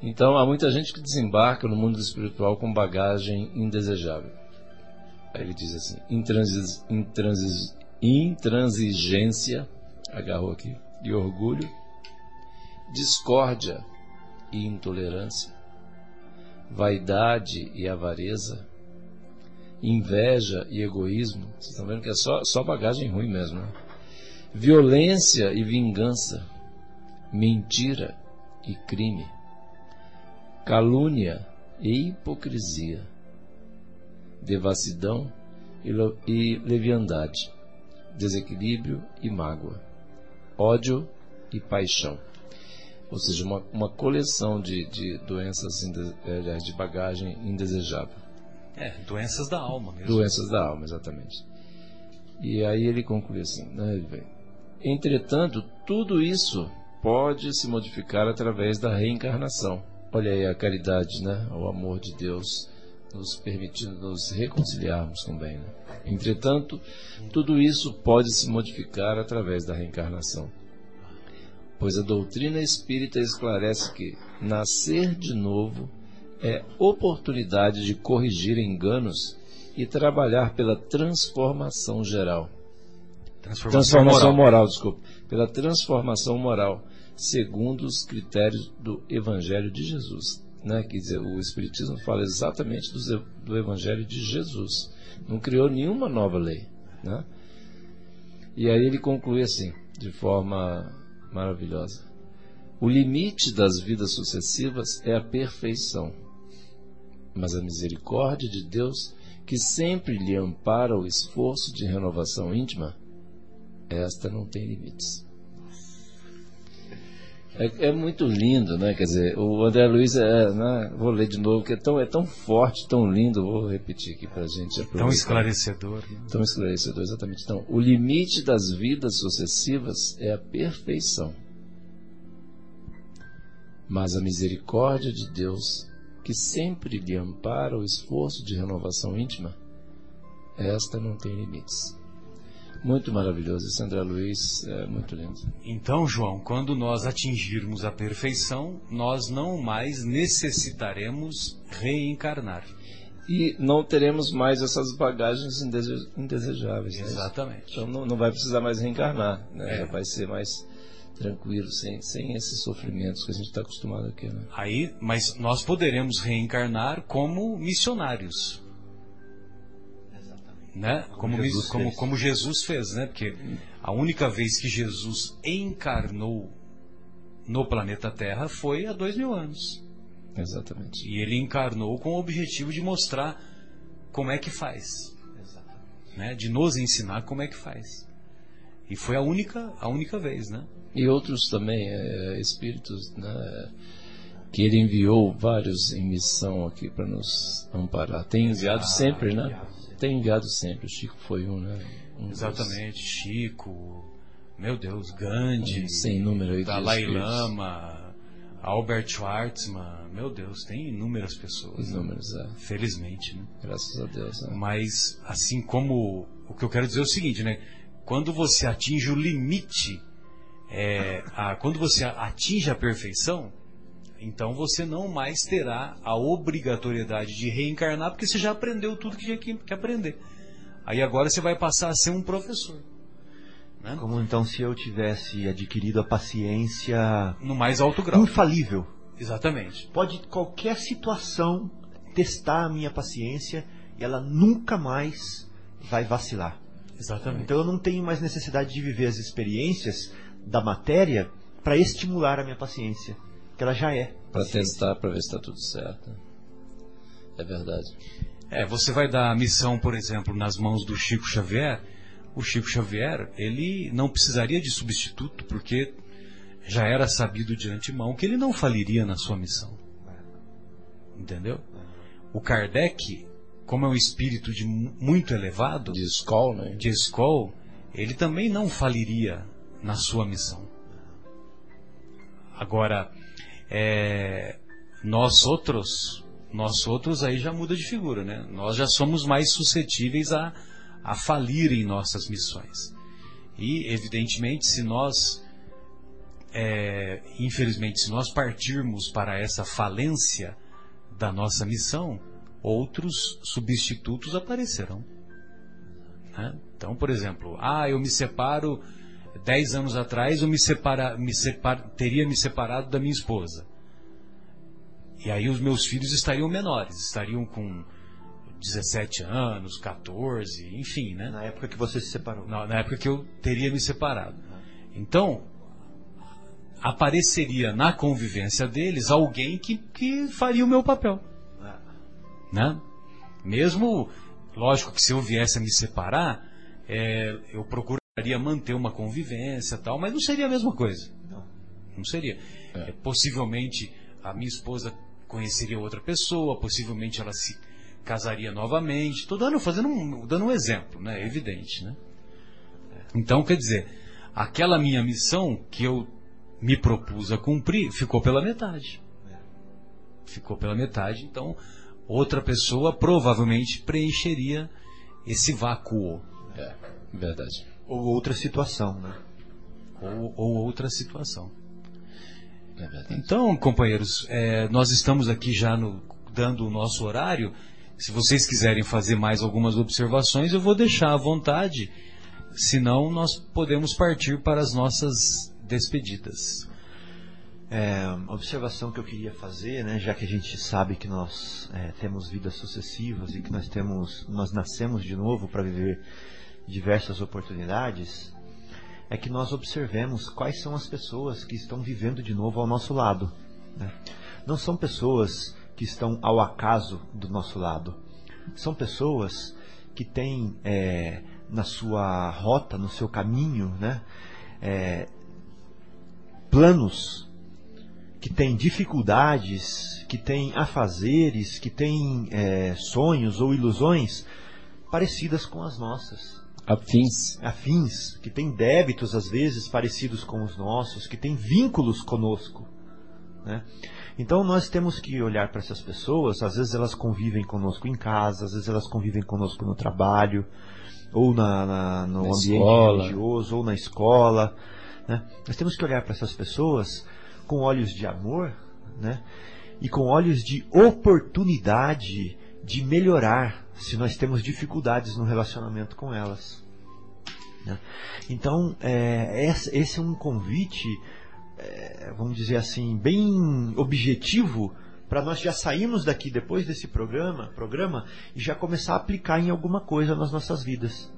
Então, há muita gente que desembarca no mundo espiritual com bagagem indesejável. Aí ele diz assim: intransis, intransis, intransigência, agarrou aqui, e orgulho, discórdia e intolerância, vaidade e avareza, inveja e egoísmo. Vocês estão vendo que é só, só bagagem ruim mesmo, né? violência e vingança, mentira e crime, calúnia e hipocrisia, devassidão e leviandade, desequilíbrio e mágoa, ódio e paixão. Ou seja, uma, uma coleção de, de doenças eh, de bagagem indesejável. É, doenças da alma mesmo. Doenças da alma, exatamente. E aí ele conclui assim, né, Entretanto, tudo isso pode se modificar através da reencarnação. Olha aí a caridade, né? O amor de Deus nos permitindo nos reconciliarmos com o bem. Né? Entretanto, tudo isso pode se modificar através da reencarnação. Pois a doutrina espírita esclarece que nascer de novo é oportunidade de corrigir enganos e trabalhar pela transformação geral. Transformação, transformação moral. moral, desculpa. Pela transformação moral, segundo os critérios do Evangelho de Jesus. Né? Quer dizer, o Espiritismo fala exatamente do, do Evangelho de Jesus. Não criou nenhuma nova lei. Né? E aí ele conclui assim, de forma maravilhosa. O limite das vidas sucessivas é a perfeição. Mas a misericórdia de Deus, que sempre lhe ampara o esforço de renovação íntima, esta não tem limites. É, é, muito lindo, né? Quer dizer, o André Luiz, é, né? vou ler de novo, que é tão, é tão forte, tão lindo, vou repetir aqui para a gente aproveitar. Tão esclarecedor. Né? Tão esclarecedor, exatamente. Então, o limite das vidas sucessivas é a perfeição. Mas a misericórdia de Deus, que sempre lhe ampara o esforço de renovação íntima, esta não tem limites. Muito maravilhoso. Esse André Luiz é muito lindo. Então, João, quando nós atingirmos a perfeição, nós não mais necessitaremos reencarnar. E não teremos mais essas bagagens indese- indesejáveis. né? Exatamente. Então não, não vai precisar mais reencarnar. Né? É. Já vai ser mais tranquilo, sem, sem esses sofrimentos que a gente está acostumado aqui. Né? Aí, mas nós poderemos reencarnar como missionários. Né? Como, Jesus mis- como, fez. como Jesus fez, né? Porque a única vez que Jesus encarnou no planeta Terra foi há dois mil anos. Exatamente. E ele encarnou com o objetivo de mostrar como é que faz. Né? De nos ensinar como é que faz. E foi a única, a única vez, né? E outros também, é, espíritos, né, que ele enviou vários em missão aqui para nos amparar. Tem enviado sempre, né? Tem enviado sempre. O Chico foi um, né? Um dos- Exatamente. Chico, meu Deus, Gandhi, Sem número aí Dalai. Lama, Albert Schwartzman, meu Deus, tem inúmeras pessoas. né? Números, é. Felizmente, né? Graças a Deus. né? Mas, assim como. O que eu quero dizer é o seguinte, né? Quando você atinge o limite, é, a- quando você atinge a perfeição, então você não mais terá a obrigatoriedade de reencarnar, porque você já aprendeu tudo que tinha que, aprender. Aí agora você vai passar a ser um professor. Né? Como então se eu tivesse adquirido a paciência No mais alto grau. infalível. Exatamente. Pode qualquer situação testar a minha paciência e ela nunca mais vai vacilar. Exatamente. Então eu não tenho mais necessidade de viver as experiências da matéria para estimular a minha paciência, que ela já é. Para testar, para ver se está tudo certo. É verdade. É, você vai dar a missão, por exemplo, nas mãos do Chico Xavier. O Chico Xavier, ele não precisaria de substituto, porque já era sabido de antemão que ele não faliria na sua missão. Entendeu? O Kardec, como é um espírito de mu- muito elevado, De escola, né? de Skoll, ele também não faliria na sua missão. Agora, é, nós outros, nós outros aí já muda de figura, né? Nós já somos mais suscetíveis a, a falir em nossas missões. E, evidentemente, se nós, é, infelizmente, se nós partirmos para essa falência da nossa missão, outros substitutos aparecerão. né? Então, por exemplo, ah, eu me separo, dez anos atrás eu me separa, me separ, teria me separado da minha esposa. E aí os meus filhos estariam menores, estariam com 17 anos, 14, enfim, né? Na época que você se separou. na, na época que eu teria me separado. Então, apareceria na convivência deles alguém que, que faria o meu papel. Né? Mesmo, lógico que se eu viesse a me separar, é, eu procuraria manter uma convivência tal, mas não seria a mesma coisa. Não. Não seria. É, possivelmente a minha esposa conheceria outra pessoa, possivelmente ela se casaria novamente. Estou dando, fazendo um, dando um exemplo, né? É evidente, né? Então, quer dizer, aquela minha missão que eu me propus a cumprir ficou pela metade. Ficou pela metade, então outra pessoa provavelmente preencheria esse vácuo É, verdade. Ou outra situação, né? ou, ou outra situação. É. Então, companheiros, é, nós estamos aqui já no- dando o nosso horário. Se vocês quiserem fazer mais algumas observações, eu vou deixar à vontade. Senão, nós podemos partir para as nossas despedidas. É, uma observação que eu queria fazer, né, já que a gente sabe que nós é, temos vidas sucessivas e que nós temos, nós nascemos de novo para viver diversas oportunidades, é que nós observemos quais são as pessoas que estão vivendo de novo ao nosso lado. né? Não são pessoas que estão ao acaso do nosso lado. São pessoas que têm é, na sua rota, no seu caminho, né, é, planos que têm dificuldades, que têm afazeres, que têm é, sonhos ou ilusões parecidas com as nossas Afins. afins, que têm débitos às vezes parecidos com os nossos, que têm vínculos conosco. Né? Então nós temos que olhar para essas pessoas, às vezes elas convivem conosco em casa, às vezes elas convivem conosco no trabalho, ou na, na no Na ambiente escola. religioso, ou na escola. Né? Nós temos que olhar para essas pessoas com olhos de amor né? e com olhos de oportunidade de melhorar se nós temos dificuldades no relacionamento com elas. né? Então, é, esse é um convite, é, vamos dizer assim, bem objetivo para nós já sairmos daqui depois desse programa, programa e já começar a aplicar em alguma coisa nas nossas vidas.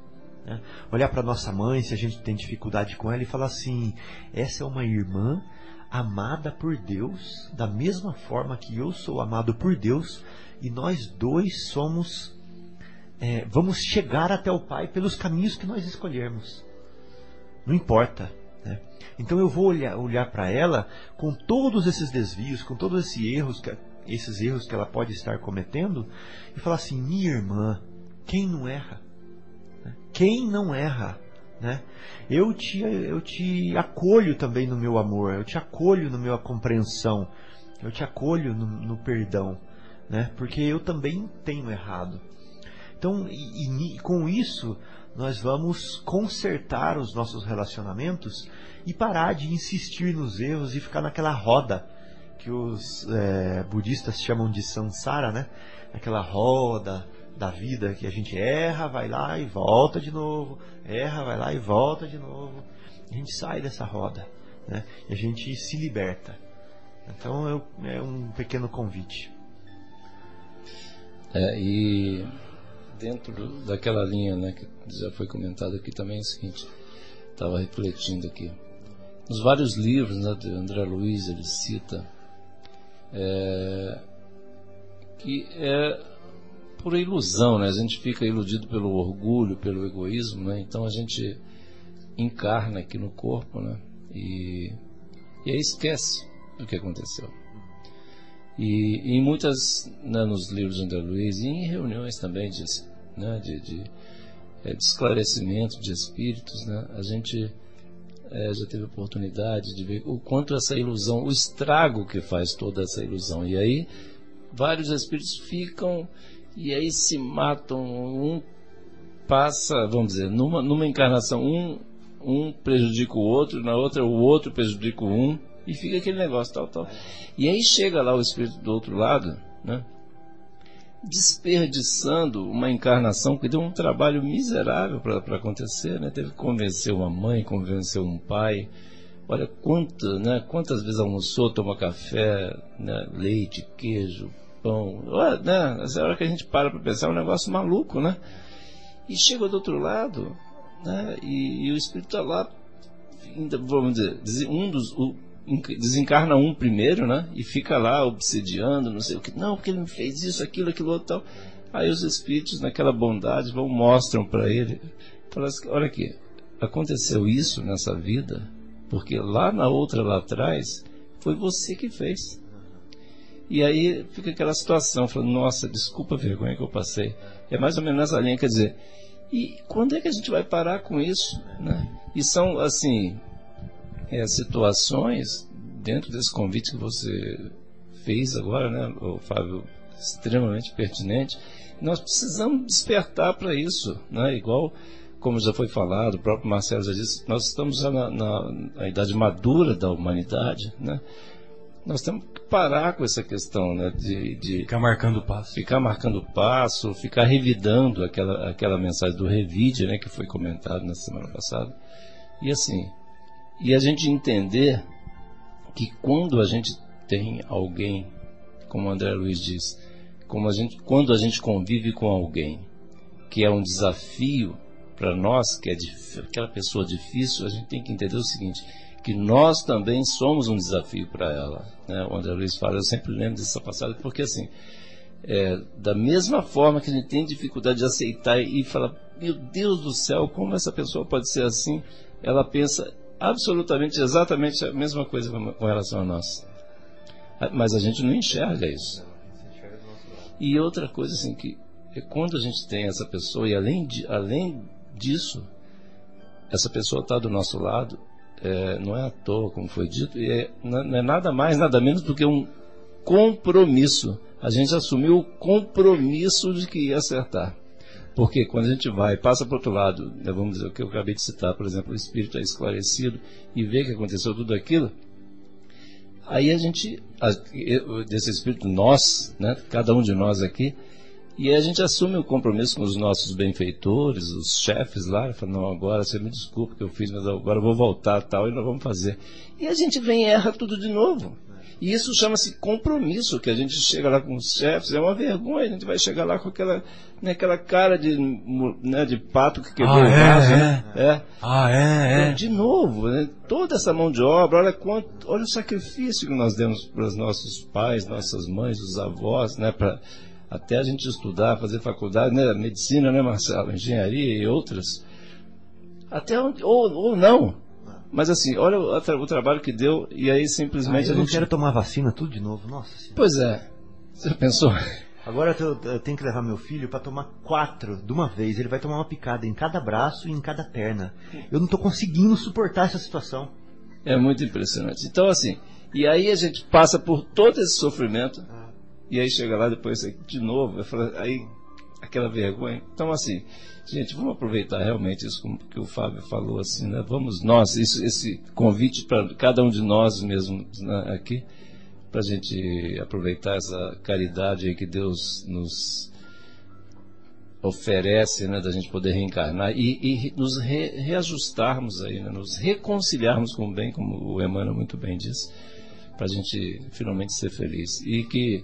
né? Olhar para nossa mãe, se a gente tem dificuldade com ela, e falar assim: essa é uma irmã amada por Deus, da mesma forma que eu sou amado por Deus, e nós dois somos. É, vamos chegar até o Pai pelos caminhos que nós escolhermos. Não importa. né? Então eu vou olhar, olhar para ela com todos esses desvios, com todos esses erros, que, esses erros que ela pode estar cometendo, e falar assim: minha irmã, quem não erra? né? Quem não erra? Né? Eu, te, eu te acolho também no meu amor, eu te acolho na minha compreensão, eu te acolho no, no perdão, né? porque eu também tenho errado. Então, e, e com isso, nós vamos consertar os nossos relacionamentos e parar de insistir nos erros e ficar naquela roda que os eh, budistas chamam de samsara, né? Aquela roda da vida que a gente erra, vai lá e volta de novo, erra, vai lá e volta de novo. A gente sai dessa roda, né? E a gente se liberta. Então é um pequeno convite. É, e dentro do- daquela linha né, que já foi comentado aqui também é o seguinte, estava refletindo aqui. Nos vários livros né, de André Luiz, ele cita é, que é por ilusão, né? a gente fica iludido pelo orgulho, pelo egoísmo, né? então a gente encarna aqui no corpo né? e, e aí esquece o que aconteceu. E, em muitas, né, nos livros de André Luiz, e em reuniões também de, né, de, de, é, de esclarecimento de espíritos, né, a gente é, já teve oportunidade de ver o quanto essa ilusão, o estrago que faz toda essa ilusão. E aí, vários espíritos ficam e aí se matam, um passa, vamos dizer, numa, numa encarnação, um, um prejudica o outro, na outra o outro prejudica um, e fica aquele negócio tal, tal. E aí chega lá o espírito do outro lado, né? Desperdiçando uma encarnação que deu um trabalho miserável para acontecer, né? Teve que convencer uma mãe, convencer um pai. Olha quanta, né? Quantas vezes almoçou, toma café, né? leite, queijo, pão. Olha, né? Essa hora que a gente para para pensar é um negócio maluco, né? E chega do outro lado, né? E, e o espírito está lá, vamos dizer, um dos, o, desencarna um primeiro, né? E fica lá obsidiando, não sei o que. Não, porque ele me fez isso, aquilo, aquilo outro tal. Aí os espíritos, naquela bondade, vão mostram para ele. Falam assim, olha aqui, aconteceu isso nessa vida, porque lá na outra, lá atrás, foi você que fez. E aí fica aquela situação, falando, nossa, desculpa a vergonha que eu passei. É mais ou menos nessa linha, quer dizer, e quando é que a gente vai parar com isso? Né? E são, assim, é, situações dentro desse convite que você fez agora, né, o Fábio, extremamente pertinente. Nós precisamos despertar para isso, né? Igual como já foi falado, o próprio Marcelo já disse, nós estamos já na, na, na idade madura da humanidade, né? Nós temos que parar com essa questão, né, de, de Ficar marcando o passo. ficar marcando passo, ficar revidando aquela, aquela mensagem do revide, né, que foi comentado na semana passada. E assim, e a gente entender que quando a gente tem alguém, como André Luiz diz, a gente, quando a gente convive com alguém que é um desafio para nós, que é aquela pessoa difícil, a gente tem que entender o seguinte, que nós também somos um desafio para ela. Né? O André Luiz fala, eu sempre lembro dessa passagem, porque assim, é, da mesma forma que a gente tem dificuldade de aceitar e falar, meu Deus do céu, como essa pessoa pode ser assim? Ela pensa absolutamente, exatamente a mesma coisa com relação a nós. Ah, Mas a gente não enxerga isso. E outra coisa assim que é quando a gente tem essa pessoa e além de, além disso, essa pessoa está do nosso lado, é, não é à toa, como foi dito, e é, não é nada mais, nada menos do que um compromisso. A gente assumiu o compromisso de que ia acertar. Porque quando a gente vai, passa para o outro lado, né, vamos dizer o que eu acabei de citar, por exemplo, o espírito é esclarecido e vê que aconteceu tudo aquilo, aí a gente, desse espírito, nós, né, cada um de nós aqui, e a gente assume o compromisso com os nossos benfeitores, os chefes lá, fala, não, agora você me desculpa que eu fiz, mas agora eu vou voltar tal, e nós vamos fazer. E a gente vem e erra tudo de novo. E isso chama-se compromisso, que a gente chega lá com os chefes, é uma vergonha, a gente vai chegar lá com aquela, né, aquela cara de, né, de pato que quebrou ah, o vaso, é, né? É. Ah, é, é. De novo, né? toda essa mão de obra, olha, quanto, olha o sacrifício que nós demos para os nossos pais, nossas mães, os avós, né, para até a gente estudar, fazer faculdade, né, medicina, né, Marcelo, engenharia e outras. Até onde, ou, ou não, mas assim, olha o, o, trabalho que deu e aí simplesmente. Ah, eu não gente... quero tomar vacina tudo de novo, nossa senhora. Pois é. Você pensou? Agora eu, tenho que levar meu filho para tomar quatro de uma vez. Ele vai tomar uma picada em cada braço e em cada perna. Eu não estou conseguindo suportar essa situação. É muito impressionante. Então, assim, e aí a gente passa por todo esse sofrimento e aí chega lá depois de novo, aí aquela vergonha. Então, assim, Gente, vamos aproveitar realmente isso que o Fábio falou, assim, né? Vamos nós, isso, esse convite para cada um de nós mesmo né, aqui, para a gente aproveitar essa caridade que Deus nos oferece, né, da gente poder reencarnar e, e nos re, reajustarmos aí, né, nos reconciliarmos com o bem, como o Emmanuel muito bem disse, para a gente finalmente ser feliz e que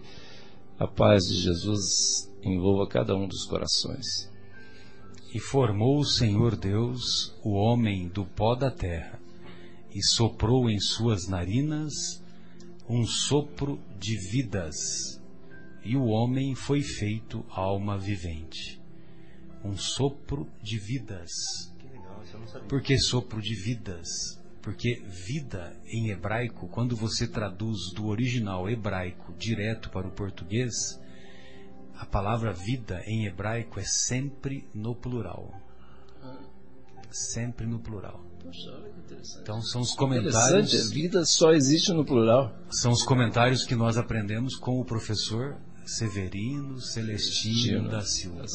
a paz de Jesus envolva cada um dos corações. E formou o Senhor Deus o homem do pó da terra, e soprou em suas narinas um sopro de vidas, e o homem foi feito alma vivente. Um sopro de vidas. Por que sopro de vidas? Porque vida em hebraico, quando você traduz do original hebraico direto para o português, a palavra vida em hebraico é sempre no plural. Sempre no plural. Então são os comentários. Vida só existe no plural. São os comentários que nós aprendemos com o professor Severino Celestino da Silva.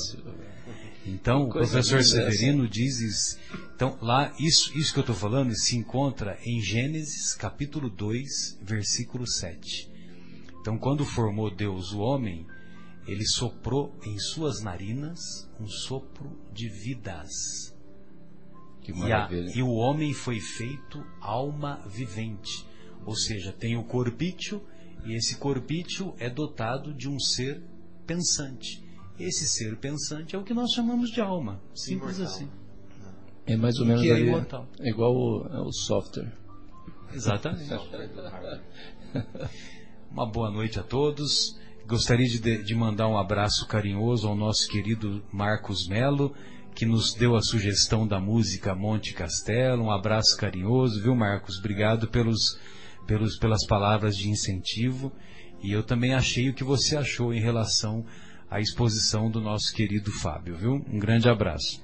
Então, o professor Severino diz. Então, lá, isso, isso que eu estou falando se encontra em Gênesis capítulo 2, versículo 7. Então, quando formou Deus o homem, ele soprou em suas narinas um sopro de vidas. E, a, e, o homem foi feito alma vivente. Ou seja, tem o corpício, e esse corpício é dotado de um ser pensante. Esse ser pensante é o que nós chamamos de alma. Simples Imortal. assim. É mais ou menos é, ali, é igual o, é o software. Exatamente. Uma boa noite a todos. Gostaria de, de mandar um abraço carinhoso ao nosso querido Marcos Melo, que nos deu a sugestão da música Monte Castelo. Um abraço carinhoso, viu, Marcos? Obrigado pelos, pelos, pelas palavras de incentivo. E eu também achei o que você achou em relação à exposição do nosso querido Fábio, viu? Um grande abraço.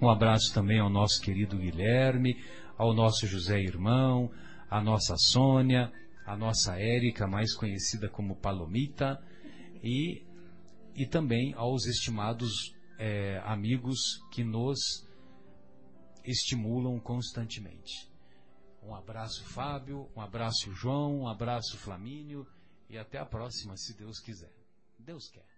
Um abraço também ao nosso querido Guilherme, ao nosso José Irmão, à nossa Sônia, a nossa Érica, mais conhecida como Palomita, e, e também aos estimados é, amigos que nos estimulam constantemente. Um abraço, Fábio, um abraço, João, um abraço, Flamínio, e até a próxima, se Deus quiser. Deus quer.